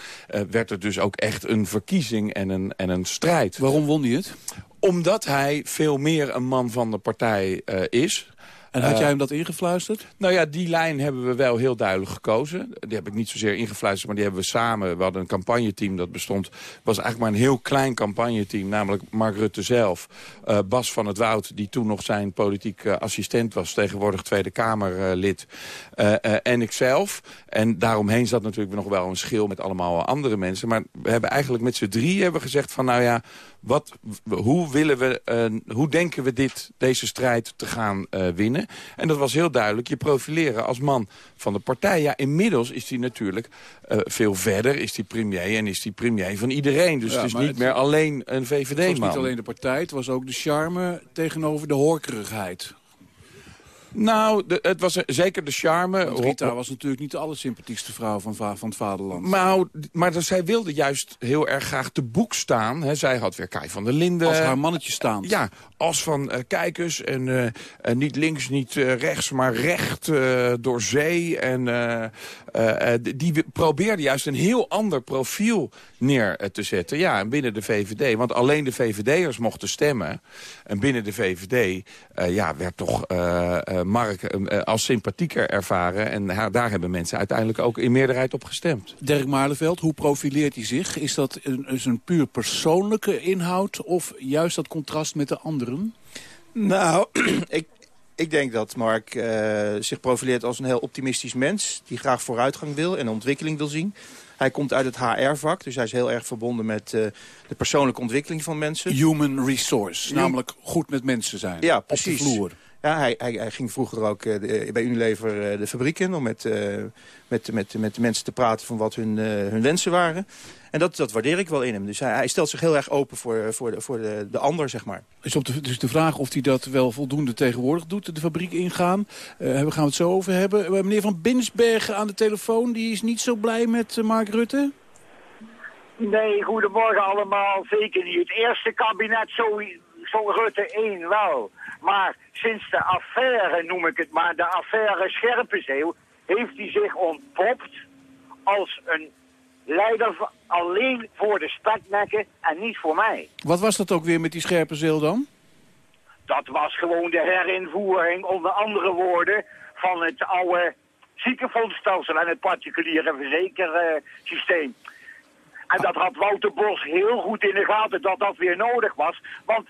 werd het dus ook echt een verkiezing en een, en een strijd. Waarom won hij het? Omdat hij veel meer een man van de partij is. En had jij hem dat ingefluisterd? Nou ja, die lijn hebben we wel heel duidelijk gekozen. Die heb ik niet zozeer ingefluisterd, maar die hebben we samen. We hadden een campagneteam dat bestond. was eigenlijk maar een heel klein campagneteam. Namelijk Mark Rutte zelf. Uh, Bas van het Woud, die toen nog zijn politiek uh, assistent was. Tegenwoordig Tweede Kamerlid. Uh, en ikzelf. En daaromheen zat natuurlijk nog wel een schil met allemaal andere mensen. Maar we hebben eigenlijk met z'n drie hebben gezegd van... nou ja, wat, hoe, willen we, uh, hoe denken we dit, deze strijd te gaan uh, winnen? En dat was heel duidelijk, je profileren als man van de partij. Ja, inmiddels is hij natuurlijk uh, veel verder, is hij premier en is hij premier van iedereen. Dus ja, het is niet het, meer alleen een VVD-man. Het was niet alleen de partij, het was ook de charme tegenover de horkerigheid. Nou, de, het was zeker de charme. Want Rita was natuurlijk niet de allersympathiekste vrouw van, van het vaderland. Nou, maar dus, zij wilde juist heel erg graag te boek staan. Zij had weer Kai van der Linden. Als haar mannetje staan. Ja, als van uh, kijkers. En uh, uh, niet links, niet rechts, maar recht door zee. En die probeerde juist een heel ander profiel neer te zetten. Ja, en binnen de VVD. Want alleen de VVD'ers mochten stemmen. En binnen de VVD ja, werd toch Mark als sympathieker ervaren. En daar hebben mensen uiteindelijk ook in meerderheid op gestemd. Dirk Maarleveld, hoe profileert hij zich? Is dat een, een puur persoonlijke inhoud of juist dat contrast met de Nou, [CLEARS THROAT] ik, ik denk dat Mark uh, zich profileert als een heel optimistisch mens... die graag vooruitgang wil en ontwikkeling wil zien. Hij komt uit het HR-vak, dus hij is heel erg verbonden met uh, de persoonlijke ontwikkeling van mensen. Human resource, namelijk goed met mensen zijn. Ja, precies. Op de vloer. Ja, hij, hij, hij, ging vroeger ook uh, de, bij Unilever uh, de fabriek in... om met, uh, met, met, met de mensen te praten van wat hun, hun wensen waren. En dat, dat waardeer ik wel in hem. Dus hij, hij stelt zich heel erg open voor, voor, de, voor de, de ander, zeg maar. Is op de, dus de vraag of hij dat wel voldoende tegenwoordig doet, de fabriek ingaan. Uh, gaan we het zo over hebben. meneer Van Binsbergen aan de telefoon, die is niet zo blij met Mark Rutte? Nee, goedemorgen allemaal. Zeker niet. Het eerste kabinet zo, zo Rutte 1 wel. Maar sinds de affaire, noem ik het maar, de affaire Scherpenzeel... heeft hij zich ontpopt als een leider alleen voor de speknekken en niet voor mij. Wat was dat ook weer met die Scherpenzeel dan? Dat was gewoon de herinvoering, onder andere woorden, van het oude ziekenfondsstelsel en het particuliere verzekersysteem. En dat had Wouter Bos heel goed in de gaten dat dat weer nodig was. Want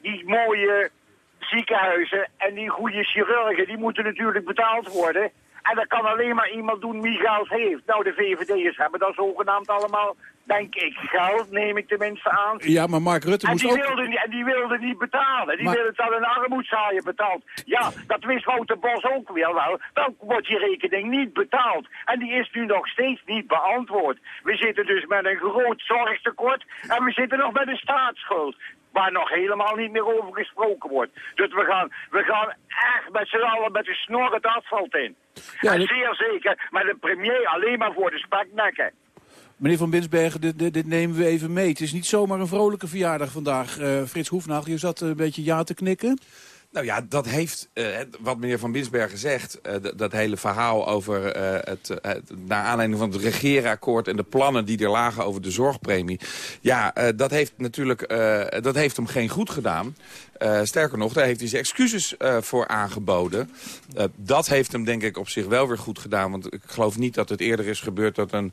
die mooie ziekenhuizen en die goede chirurgen, die moeten natuurlijk betaald worden. En dat kan alleen maar iemand doen wie geld heeft. Nou, de VVD'ers hebben dat zogenaamd allemaal, denk ik, geld, neem ik tenminste aan. Ja, maar Mark Rutte en moest die ook... Wilde, en die wilde niet betalen. Die Maar- wilde dat een armoedzaaier betaalt. Ja, dat wist Wouter Bos ook wel wel. Dan wordt die rekening niet betaald. En die is nu nog steeds niet beantwoord. We zitten dus met een groot zorgtekort. En we zitten nog met een staatsschuld. Waar nog helemaal niet meer over gesproken wordt. Dus we gaan, we gaan echt met z'n allen met de snor het asfalt in. Ja, en zeer zeker met de premier alleen maar voor de speknekken. Meneer Van Binsbergen, dit, dit, dit nemen we even mee. Het is niet zomaar een vrolijke verjaardag vandaag. Eh, Frits Hoefnagel, je zat een beetje ja te knikken. Nou ja, dat heeft, eh, wat meneer Van Binsbergen zegt... eh, dat hele verhaal over eh, het, het... naar aanleiding van het regeerakkoord... en de plannen die er lagen over de zorgpremie... ja, dat heeft natuurlijk dat heeft hem geen goed gedaan. Eh, sterker nog, daar heeft hij zijn excuses eh, voor aangeboden. Eh, dat heeft hem denk ik op zich wel weer goed gedaan. Want ik geloof niet dat het eerder is gebeurd... dat een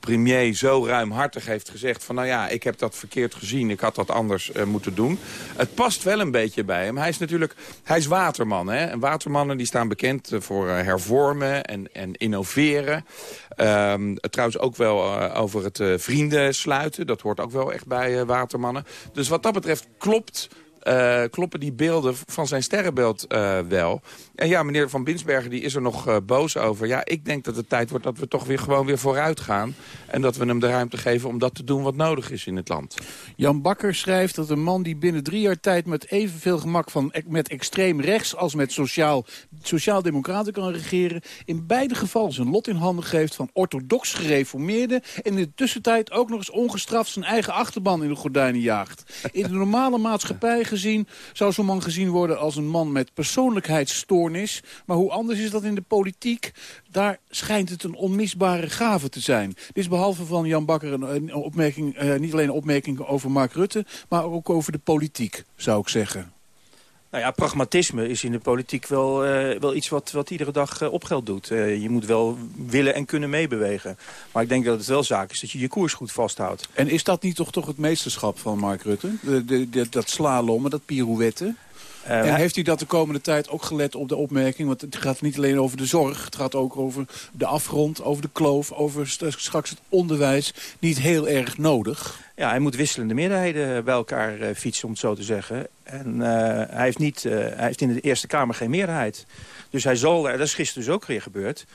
premier zo ruimhartig heeft gezegd... van nou ja, ik heb dat verkeerd gezien. Ik had dat anders moeten doen. Het past wel een beetje bij hem. Hij is natuurlijk hij is waterman. Hè? En watermannen die staan bekend voor hervormen en, en innoveren. Ehm, trouwens ook wel over het vrienden sluiten. Dat hoort ook wel echt bij watermannen. Dus wat dat betreft klopt kloppen die beelden van zijn sterrenbeeld eh, wel. Ja, meneer Van Binsbergen die is er nog eh, boos over. Ja, ik denk dat het tijd wordt dat we toch weer gewoon weer vooruit gaan. En dat we hem de ruimte geven om dat te doen wat nodig is in het land. Jan Bakker schrijft dat een man die binnen drie jaar tijd... met evenveel gemak van, met extreem rechts als met sociaal, sociaal-democraten kan regeren... in beide gevallen zijn lot in handen geeft van orthodox gereformeerden... en in de tussentijd ook nog eens ongestraft zijn eigen achterban in de gordijnen jaagt. In de normale maatschappij gezien zou zo'n man gezien worden als een man met persoonlijkheidsstoornis. Maar hoe anders is dat in de politiek? Daar schijnt het een onmisbare gave te zijn. Dit is behalve van Jan Bakker een, een opmerking, eh, niet alleen een opmerking over Mark Rutte... maar ook over de politiek, zou ik zeggen. Nou ja, pragmatisme is in de politiek wel, eh, wel iets wat, wat iedere dag uh, op geld doet. Uh, je moet wel willen en kunnen meebewegen. Maar ik denk dat het wel zaak is dat je je koers goed vasthoudt. En is dat niet toch, toch het meesterschap van Mark Rutte? De, de, de, dat slalommen, dat pirouetten? En heeft u dat de komende tijd ook gelet op de opmerking? Want het gaat niet alleen over de zorg. Het gaat ook over de afgrond, over de kloof, over straks het onderwijs. Niet heel erg nodig. Ja, hij moet wisselende meerderheden bij elkaar uh, fietsen, om het zo te zeggen. En uh, hij, heeft niet, hij heeft in de Eerste Kamer geen meerderheid. Dus hij zal, dat is gisteren dus ook weer gebeurd...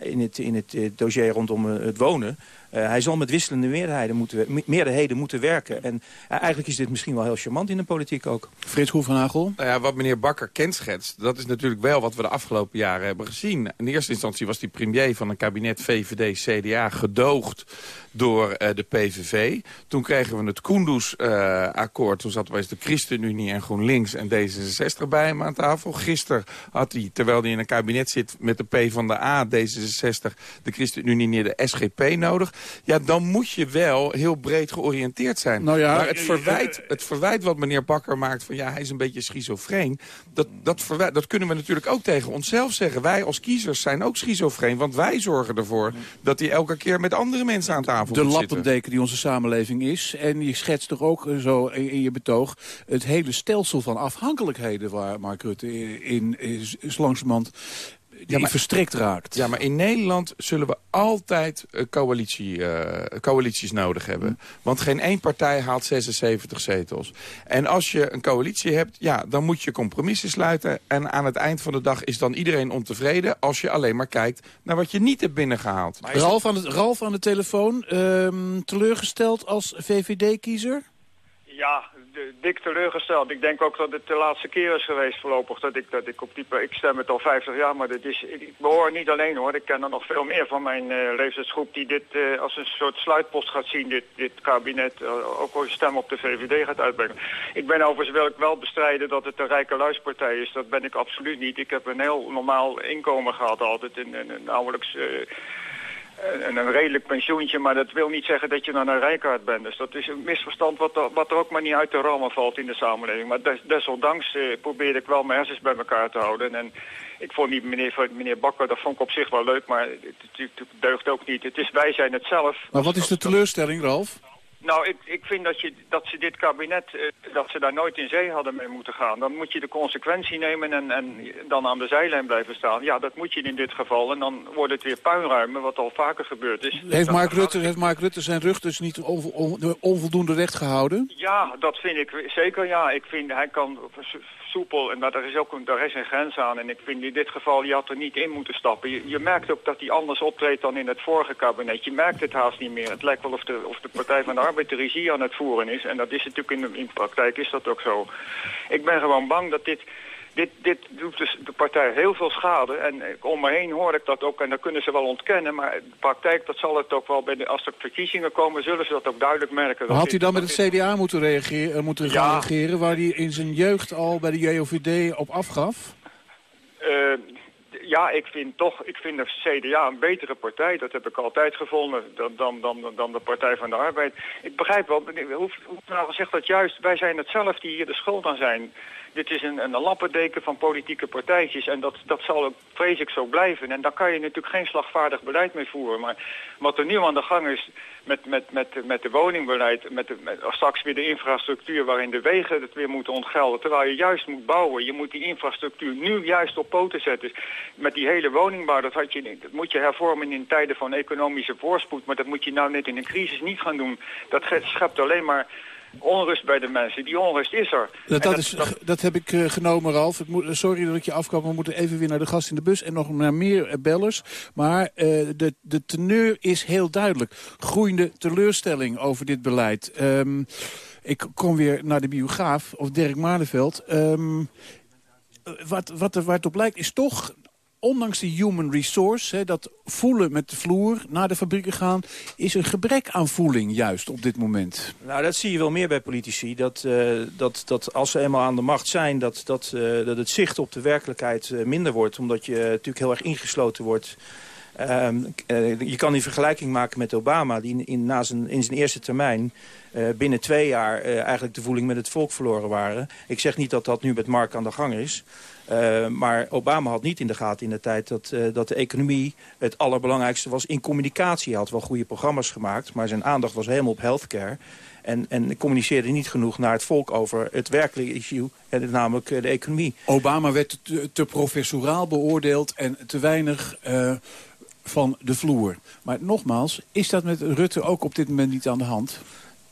in, het, in het dossier rondom het wonen... Uh, hij zal met wisselende meerderheden moeten, meerderheden moeten werken. En uh, eigenlijk is dit misschien wel heel charmant in de politiek ook. Frits Hoevenhagel? Nou ja, wat meneer Bakker kenschetst, dat is natuurlijk wel wat we de afgelopen jaren hebben gezien. In eerste instantie was die premier van een kabinet VVD-CDA gedoogd door uh, de PVV. Toen kregen we het Kunduz-akkoord. Toen zat opeens de ChristenUnie en GroenLinks en D66 bij hem aan tafel. Gisteren had hij, terwijl hij in een kabinet zit met de P van de A, D66, de ChristenUnie neer de SGP nodig. Ja, dan moet je wel heel breed georiënteerd zijn. Nou ja, maar het verwijt, het verwijt wat meneer Bakker maakt van ja, hij is een beetje schizofreen. Dat, dat, verwijt, dat kunnen we natuurlijk ook tegen onszelf zeggen. Wij als kiezers zijn ook schizofreen, want wij zorgen ervoor dat hij elke keer met andere mensen aan tafel de lappendeken die onze samenleving is. En je schetst toch ook zo in je betoog het hele stelsel van afhankelijkheden... waar Mark Rutte in, is, is langzamerhand die ja, maar, verstrikt raakt. Ja, maar in Nederland zullen we altijd uh, coalitie, uh, coalities nodig hebben. Mm. Want geen één partij haalt 76 zetels. En als je een coalitie hebt, ja, dan moet je compromissen sluiten. En aan het eind van de dag is dan iedereen ontevreden... als je alleen maar kijkt naar wat je niet hebt binnengehaald. Ralf, aan de, Ralf aan de telefoon, um, teleurgesteld als VVD-kiezer? Ja, dik teleurgesteld. Ik denk ook dat het de laatste keer is geweest voorlopig dat ik, dat ik op die... Ik stem het al 50 jaar, maar dit is, ik behoor niet alleen hoor. Ik ken er nog veel meer van mijn uh, leeftijdsgroep die dit uh, als een soort sluitpost gaat zien. Dit, dit kabinet uh, ook een stem op de VVD gaat uitbrengen. Ik ben overigens wil ik wel bestrijden dat het een rijke luispartij is. Dat ben ik absoluut niet. Ik heb een heel normaal inkomen gehad altijd. En, en, nauwelijks een, een redelijk pensioentje, maar dat wil niet zeggen dat je dan een rijkaard bent. Dus dat is een misverstand wat er, wat er ook maar niet uit de rammen valt in de samenleving. Maar des, desondanks eh, probeerde ik wel mijn hersens bij elkaar te houden. En ik vond niet meneer, meneer Bakker, dat vond ik op zich wel leuk, maar het, het, het deugt ook niet. Het is, wij zijn het zelf. Maar wat is de teleurstelling, Ralf? Nou, ik, ik vind dat, je, dat ze dit kabinet, eh, dat ze daar nooit in zee hadden mee moeten gaan. Dan moet je de consequentie nemen en, en dan aan de zijlijn blijven staan. Ja, dat moet je in dit geval. En dan wordt het weer puinruimen, wat al vaker gebeurd is. Heeft Mark, Rutte, heeft Mark Rutte zijn rug dus niet on, on, onvoldoende recht gehouden? Ja, dat vind ik zeker. Ja, ik vind hij kan soepel. En maar er is ook een, daar is een grens aan. En ik vind in dit geval, je had er niet in moeten stappen. Je, je merkt ook dat hij anders optreedt dan in het vorige kabinet. Je merkt het haast niet meer. Het lijkt wel of de, of de Partij van de Arbeid de regie aan het voeren is. En dat is natuurlijk in de, in praktijk is dat ook zo. Ik ben gewoon bang dat dit dit, dit doet dus de partij heel veel schade. En om me heen hoor ik dat ook, en dat kunnen ze wel ontkennen. Maar de praktijk, dat zal het ook wel, bij de, als er verkiezingen komen, zullen ze dat ook duidelijk merken. Maar had hij dan met het CDA moeten, reageren, moeten ja. reageren, waar hij in zijn jeugd al bij de JOVD op afgaf? Uh, ja, ik vind toch, ik vind de CDA een betere partij. Dat heb ik altijd gevonden dan, dan, dan, dan de Partij van de Arbeid. Ik begrijp wel, hoe, hoe nou zegt dat juist, wij zijn het zelf die hier de schuld aan zijn. Dit is een, een lappendeken van politieke partijtjes en dat, dat zal ook, vrees ik, zo blijven. En daar kan je natuurlijk geen slagvaardig beleid mee voeren. Maar wat er nu aan de gang is met, met, met, met de woningbeleid, met, de, met straks weer de infrastructuur waarin de wegen het weer moeten ontgelden. Terwijl je juist moet bouwen. Je moet die infrastructuur nu juist op poten zetten. Met die hele woningbouw, dat, had je, dat moet je hervormen in tijden van economische voorspoed. Maar dat moet je nou net in een crisis niet gaan doen. Dat schept alleen maar onrust bij de mensen. Die onrust is er. Dat, is, dat heb ik eh, genomen, Ralf. Ik moet, sorry dat ik je afkwam. We moeten even weer naar de gast in de bus en nog naar meer eh, bellers. Maar eh, de, de teneur is heel duidelijk. Groeiende teleurstelling over dit beleid. Ehm, ik kom weer naar de biograaf, of Dirk Maardenveld. Ehm, wat, wat er, waar het op lijkt is toch ondanks de human resource, hè, dat voelen met de vloer, naar de fabrieken gaan... is een gebrek aan voeling juist op dit moment. Nou, dat zie je wel meer bij politici. Dat, eh, dat, dat als ze eenmaal aan de macht zijn, dat, dat, eh, dat het zicht op de werkelijkheid eh, minder wordt. Omdat je natuurlijk heel erg ingesloten wordt. Ehm, eh, je kan die vergelijking maken met Obama, die in, na zijn, in zijn eerste termijn... eh, binnen twee jaar eh, eigenlijk de voeling met het volk verloren waren. Ik zeg niet dat dat nu met Mark aan de gang is... Maar Obama had niet in de gaten in de tijd dat, dat de economie het allerbelangrijkste was in communicatie. Hij had wel goede programma's gemaakt, maar zijn aandacht was helemaal op healthcare. En, en communiceerde niet genoeg naar het volk over het werkelijke issue, en namelijk de economie. Obama werd te, professoraal beoordeeld en te weinig van de vloer. Maar nogmaals, is dat met Rutte ook op dit moment niet aan de hand?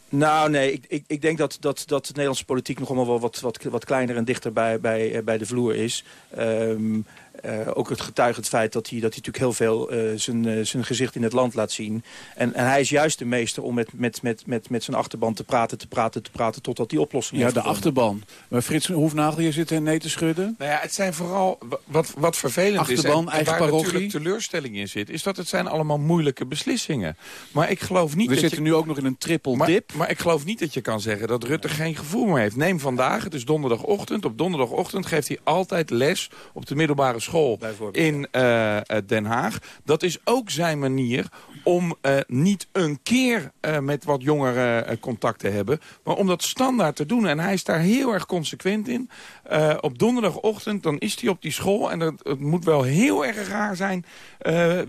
Nou, nee, ik, ik, ik denk dat, dat, dat de Nederlandse politiek nog allemaal wel wat, wat, wat kleiner en dichter bij, bij, bij de vloer is. Um, uh, ook het getuigt het feit dat hij, dat hij natuurlijk heel veel uh, zijn, uh, zijn gezicht in het land laat zien. En, en hij is juist de meester om met, met, met, met, met zijn achterban te praten, te praten, te praten... totdat die oplossing Ja, heeft de gevonden. achterban. Maar Frits Hoefnagel, je zit er nee te schudden. Nou ja, het zijn vooral, wat, wat vervelend Achterban, is... en eigen waar parochie. natuurlijk teleurstelling in zit... is dat het zijn allemaal moeilijke beslissingen. Maar ik geloof niet We dat zitten je... nu ook nog in een triple maar, dip. Maar ik geloof niet dat je kan zeggen dat Rutte geen gevoel meer heeft. Neem vandaag, het is donderdagochtend. Op donderdagochtend geeft hij altijd les op de middelbare school in uh, Den Haag. Dat is ook zijn manier om uh, niet een keer uh, met wat jongeren contact te hebben. Maar om dat standaard te doen. En hij is daar heel erg consequent in. op donderdagochtend dan is hij op die school. En dat, het moet wel heel erg raar zijn.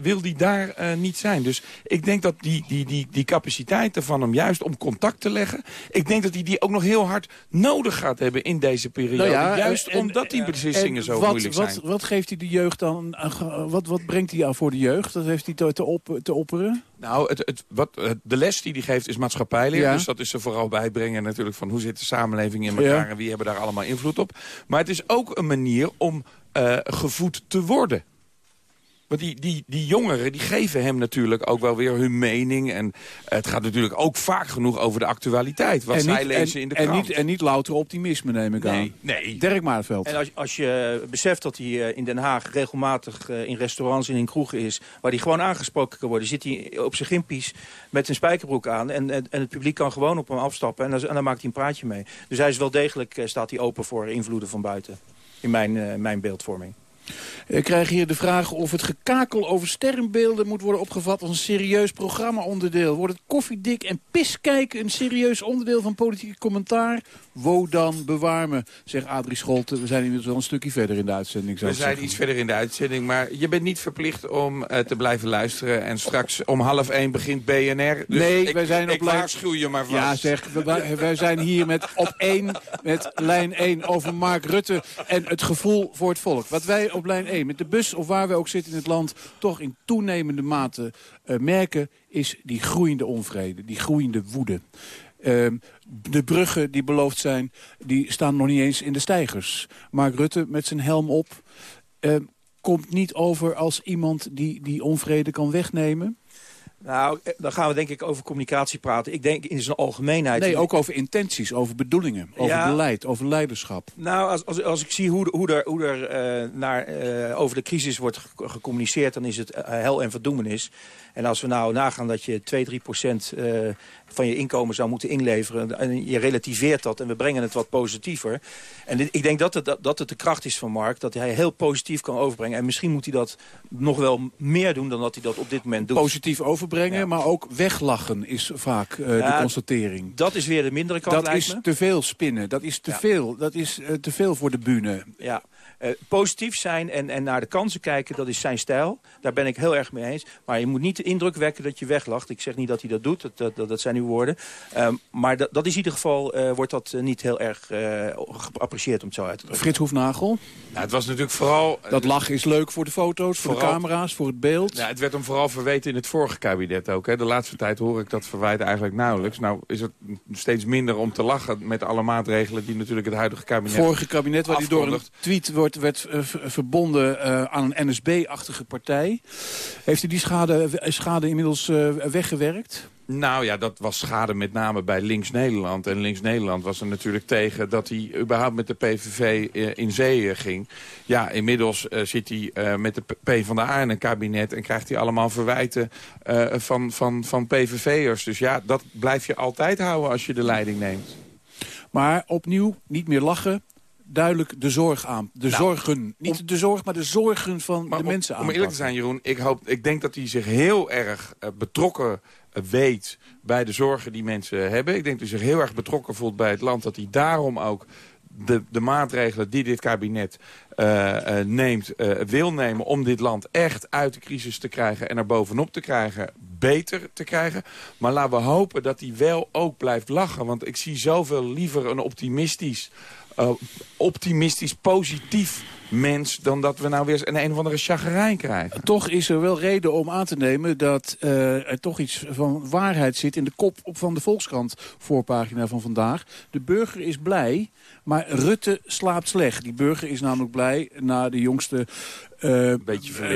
wil hij daar niet zijn. Dus ik denk dat die, die, die, die capaciteiten van hem juist om contact te leggen. Ik denk dat hij die ook nog heel hard nodig gaat hebben in deze periode. Nou ja, juist en- omdat die beslissingen en zo wat, moeilijk wat, zijn. Wat geeft hij de jeugd dan? Wat, wat brengt hij aan voor de jeugd? Dat heeft hij te, te, op, te opperen? Nou, het, het, wat, het- de les die hij geeft is maatschappijleer. Ja. Dus dat is er vooral bijbrengen natuurlijk van hoe zit de samenleving in elkaar... Ja. en wie hebben daar allemaal invloed op. Maar het is ook een manier om eh, gevoed te worden. Want die, die, die jongeren die geven hem natuurlijk ook wel weer hun mening. En het gaat natuurlijk ook vaak genoeg over de actualiteit. Wat en zij niet, lezen en, in de en krant. niet, en niet louter optimisme, neem ik aan. nee. Dirk Maarveld. En als, als je beseft dat hij eh, in Den Haag regelmatig eh, in restaurants en in kroegen is... waar hij gewoon aangesproken kan worden... zit hij op zijn gimpies met een spijkerbroek aan... en, en, en het publiek kan gewoon op hem afstappen en dan, en dan maakt hij een praatje mee. Dus hij is wel degelijk, eh, staat hij open voor invloeden van buiten. In mijn, mijn beeldvorming. Ik krijg hier de vraag of het gekakel over sterrenbeelden moet worden opgevat als een serieus programma-onderdeel. Wordt het koffiedik en piskijken een serieus onderdeel van politieke commentaar? Wo dan, bewaar me, zegt Adrie Scholte. We zijn inmiddels wel een stukje verder in de uitzending. zou We zijn zeggen. iets verder in de uitzending, maar je bent niet verplicht om eh, te blijven luisteren. En straks om half één begint BNR. Dus nee, ik, wij zijn op lijn... waarschuw je maar vast. Ja, zeg, wij, wij zijn hier met op één, met lijn 1 over Mark Rutte en het gevoel voor het volk. Wat wij op lijn 1, met de bus of waar we ook zitten in het land, toch in toenemende mate eh, merken, is die groeiende onvrede, die groeiende woede. Ehm, de bruggen die beloofd zijn, die staan nog niet eens in de stijgers. Mark Rutte met zijn helm op ehm, komt niet over als iemand die die onvrede kan wegnemen. Nou, eh, dan gaan we denk ik over communicatie praten. Ik denk in zijn algemeenheid... Nee, ook over intenties, over bedoelingen, over Ja. beleid, over leiderschap. Nou, als, als, als ik zie hoe, hoe er, hoe er eh, naar, eh, over de crisis wordt ge- gecommuniceerd... dan is het hel en verdoemenis. En als we nou nagaan dat je 2, 3 procent eh, van je inkomen zou moeten inleveren... en je relativeert dat en we brengen het wat positiever... en dit- ik denk dat het, dat, het de kracht is van Mark... dat hij heel positief kan overbrengen. En misschien moet hij dat nog wel meer doen dan dat hij dat op dit moment doet. Positief overbrengen, maar ook weglachen is vaak eh, de constatering. Dat is weer de mindere kant, Dat is me. te veel spinnen, dat is te, Ja. veel, dat is, eh, te veel voor de bühne. Ja, eh, positief zijn en, en naar de kansen kijken, dat is zijn stijl. Daar ben ik heel erg mee eens. Maar je moet niet de indruk wekken dat je weglacht. Ik zeg niet dat hij dat doet, dat, dat, dat, zijn uw woorden. Ehm, maar dat, dat is in ieder geval, eh, wordt dat eh, niet heel erg eh, geapprecieerd om het zo uit te drukken. Frits Hoefnagel, Nou, het was natuurlijk vooral... dat lachen is leuk voor de foto's, voor de camera's, voor het beeld. Ja, het werd hem vooral verweten in het vorige kabinet. ook. Hè. De laatste tijd hoor ik dat verwijt eigenlijk nauwelijks. Nou is het steeds minder om te lachen met alle maatregelen die natuurlijk het huidige kabinet Vorige kabinet, waar die door een tweet wordt, werd eh, verbonden eh, aan een NSB-achtige partij. Heeft u die schade, schade inmiddels eh, weggewerkt? Nou ja, dat was schade met name bij Links-Nederland. En Links-Nederland was er natuurlijk tegen dat hij überhaupt met de PVV eh, in zee eh, ging. Ja, inmiddels eh, zit hij eh, met de PvdA in een kabinet... en krijgt hij allemaal verwijten eh, van, van, van PVV'ers. Dus ja, dat blijf je altijd houden als je de leiding neemt. Maar opnieuw, niet meer lachen. Duidelijk de zorg aan. De Nou, zorgen. Niet de zorg, maar de zorgen van de mensen aan. Om eerlijk te zijn, Jeroen, ik, hoop, ik denk dat hij zich heel erg eh, betrokken eh, weet bij de zorgen die mensen hebben. Ik denk dat hij zich heel erg betrokken voelt bij het land. Dat hij daarom ook de, de maatregelen die dit kabinet eh, neemt, wil nemen... om dit land echt uit de crisis te krijgen en er bovenop te krijgen... beter te krijgen. Maar laten we hopen dat hij wel ook blijft lachen. Want ik zie zoveel liever een optimistisch, eh, optimistisch positief mens... dan dat we nou weer een een of andere chagrijn krijgen. Toch is er wel reden om aan te nemen dat eh, er toch iets van waarheid zit in de kop op van de Volkskrant voorpagina van vandaag. De burger is blij, maar Rutte slaapt slecht. Die burger is namelijk blij na de jongste eh,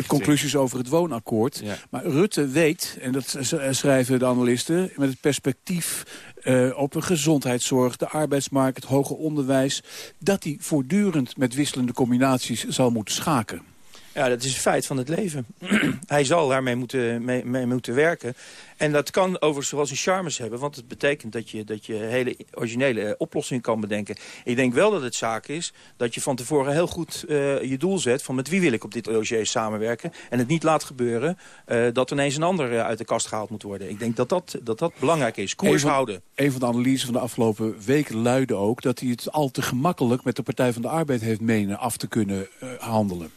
conclusies over het woonakkoord. Ja. Maar Rutte weet, en dat schrijven de analisten, met het perspectief eh, op gezondheidszorg, de arbeidsmarkt, hoger onderwijs, dat hij voortdurend met wisselende combinaties zal moeten schaken. Ja, dat is een feit van het leven. [CLEARS THROAT] Hij zal daarmee moeten, mee, mee moeten werken. En dat kan overigens wel zijn charmes hebben. Want het betekent dat je, dat je hele originele eh, oplossingen kan bedenken. Ik denk wel dat het zaak is dat je van tevoren heel goed eh, je doel zet... van met wie wil ik op dit dossier samenwerken. En het niet laat gebeuren eh, dat ineens een ander uit de kast gehaald moet worden. Ik denk dat dat, dat, dat belangrijk is. Koers Een houden. Een van de analyses van de afgelopen weken luidde ook... dat hij het al te gemakkelijk met de Partij van de Arbeid heeft menen af te kunnen handelen.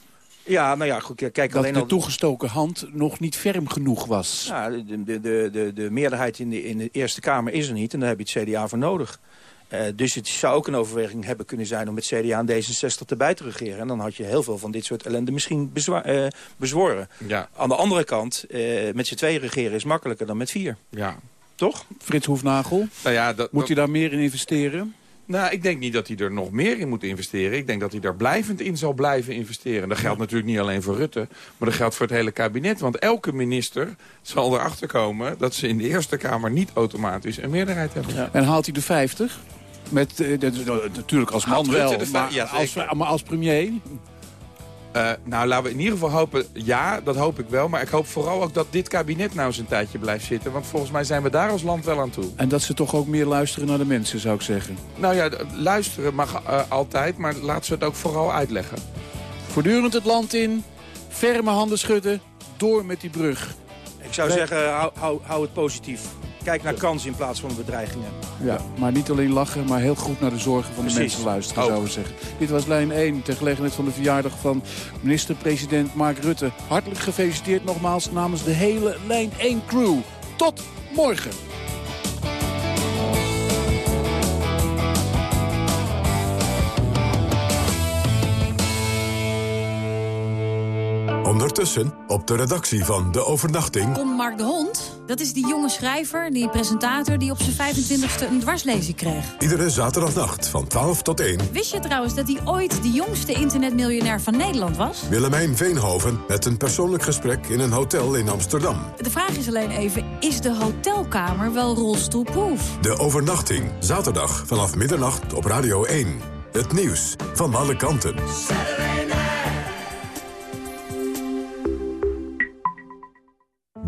Ja, nou ja, goed, kijk Dat alleen de al... toegestoken hand nog niet ferm genoeg was. Ja, de, de, de, de, de meerderheid in de, in de Eerste Kamer is er niet. En daar heb je het CDA voor nodig. Eh, dus het zou ook een overweging hebben kunnen zijn... om met CDA en D66 erbij te regeren. En dan had je heel veel van dit soort ellende misschien bezwa- eh, bezworen. Ja. Aan de andere kant, eh, met z'n tweeën regeren is makkelijker dan met vier. Ja. Toch? Frits Hoefnagel, Nou ja, dat, moet hij daar meer in investeren? Nou, ik denk niet dat hij er nog meer in moet investeren. Ik denk dat hij daar blijvend in zal blijven investeren. Dat geldt natuurlijk niet alleen voor Rutte, maar dat geldt voor het hele kabinet. Want elke minister zal erachter komen dat ze in de Eerste Kamer niet automatisch een meerderheid hebben. En haalt hij de 50? Met, eh, natuurlijk als man wel, maar, als, maar als premier... Eh, nou, laten we in ieder geval hopen, ja, dat hoop ik wel. Maar ik hoop vooral ook dat dit kabinet nou eens een tijdje blijft zitten. Want volgens mij zijn we daar als land wel aan toe. En dat ze toch ook meer luisteren naar de mensen, zou ik zeggen. Nou ja, luisteren mag eh, altijd, maar laat ze het ook vooral uitleggen. Voortdurend het land in, ferme handen schudden, door met die brug. Ik zou Nee. zeggen, hou, hou, hou het positief. Kijk naar kansen in plaats van bedreigingen. Ja, maar niet alleen lachen, maar heel goed naar de zorgen van de mensen luisteren, Ook. zouden we zeggen. Dit was lijn 1, ter gelegenheid van de verjaardag van minister-president Mark Rutte. Hartelijk gefeliciteerd nogmaals namens de hele lijn 1 crew. Tot morgen. Ondertussen op de redactie van De Overnachting... Kom Mark de Hond, dat is die jonge schrijver, die presentator... die op zijn 25ste een dwarslezing kreeg. Iedere zaterdagnacht van 12 tot 1... Wist je trouwens dat hij ooit de jongste internetmiljonair van Nederland was? Willemijn Veenhoven met een persoonlijk gesprek in een hotel in Amsterdam. De vraag is alleen even, is de hotelkamer wel rolstoelproof? De Overnachting, zaterdag vanaf middernacht op Radio 1. Het nieuws van alle kanten.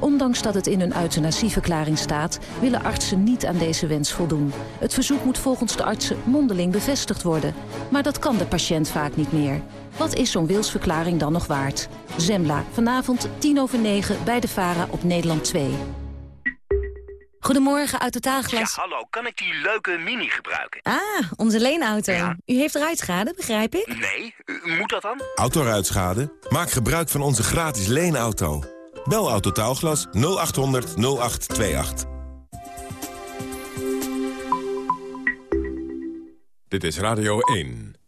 Ondanks dat het in hun euthanasieverklaring staat... willen artsen niet aan deze wens voldoen. Het verzoek moet volgens de artsen mondeling bevestigd worden. Maar dat kan de patiënt vaak niet meer. Wat is zo'n wilsverklaring dan nog waard? Zembla, vanavond 10 over 9 bij de VARA op Nederland 2. Goedemorgen, Autotaalglas. Ja, hallo. Kan ik die leuke Mini gebruiken? Ah, onze leenauto. U heeft ruitschade, begrijp ik? Nee, u- moet dat dan? Autoruitschade? Maak gebruik van onze gratis leenauto. Bel Autotaalglas 0800 0828. Dit is Radio 1.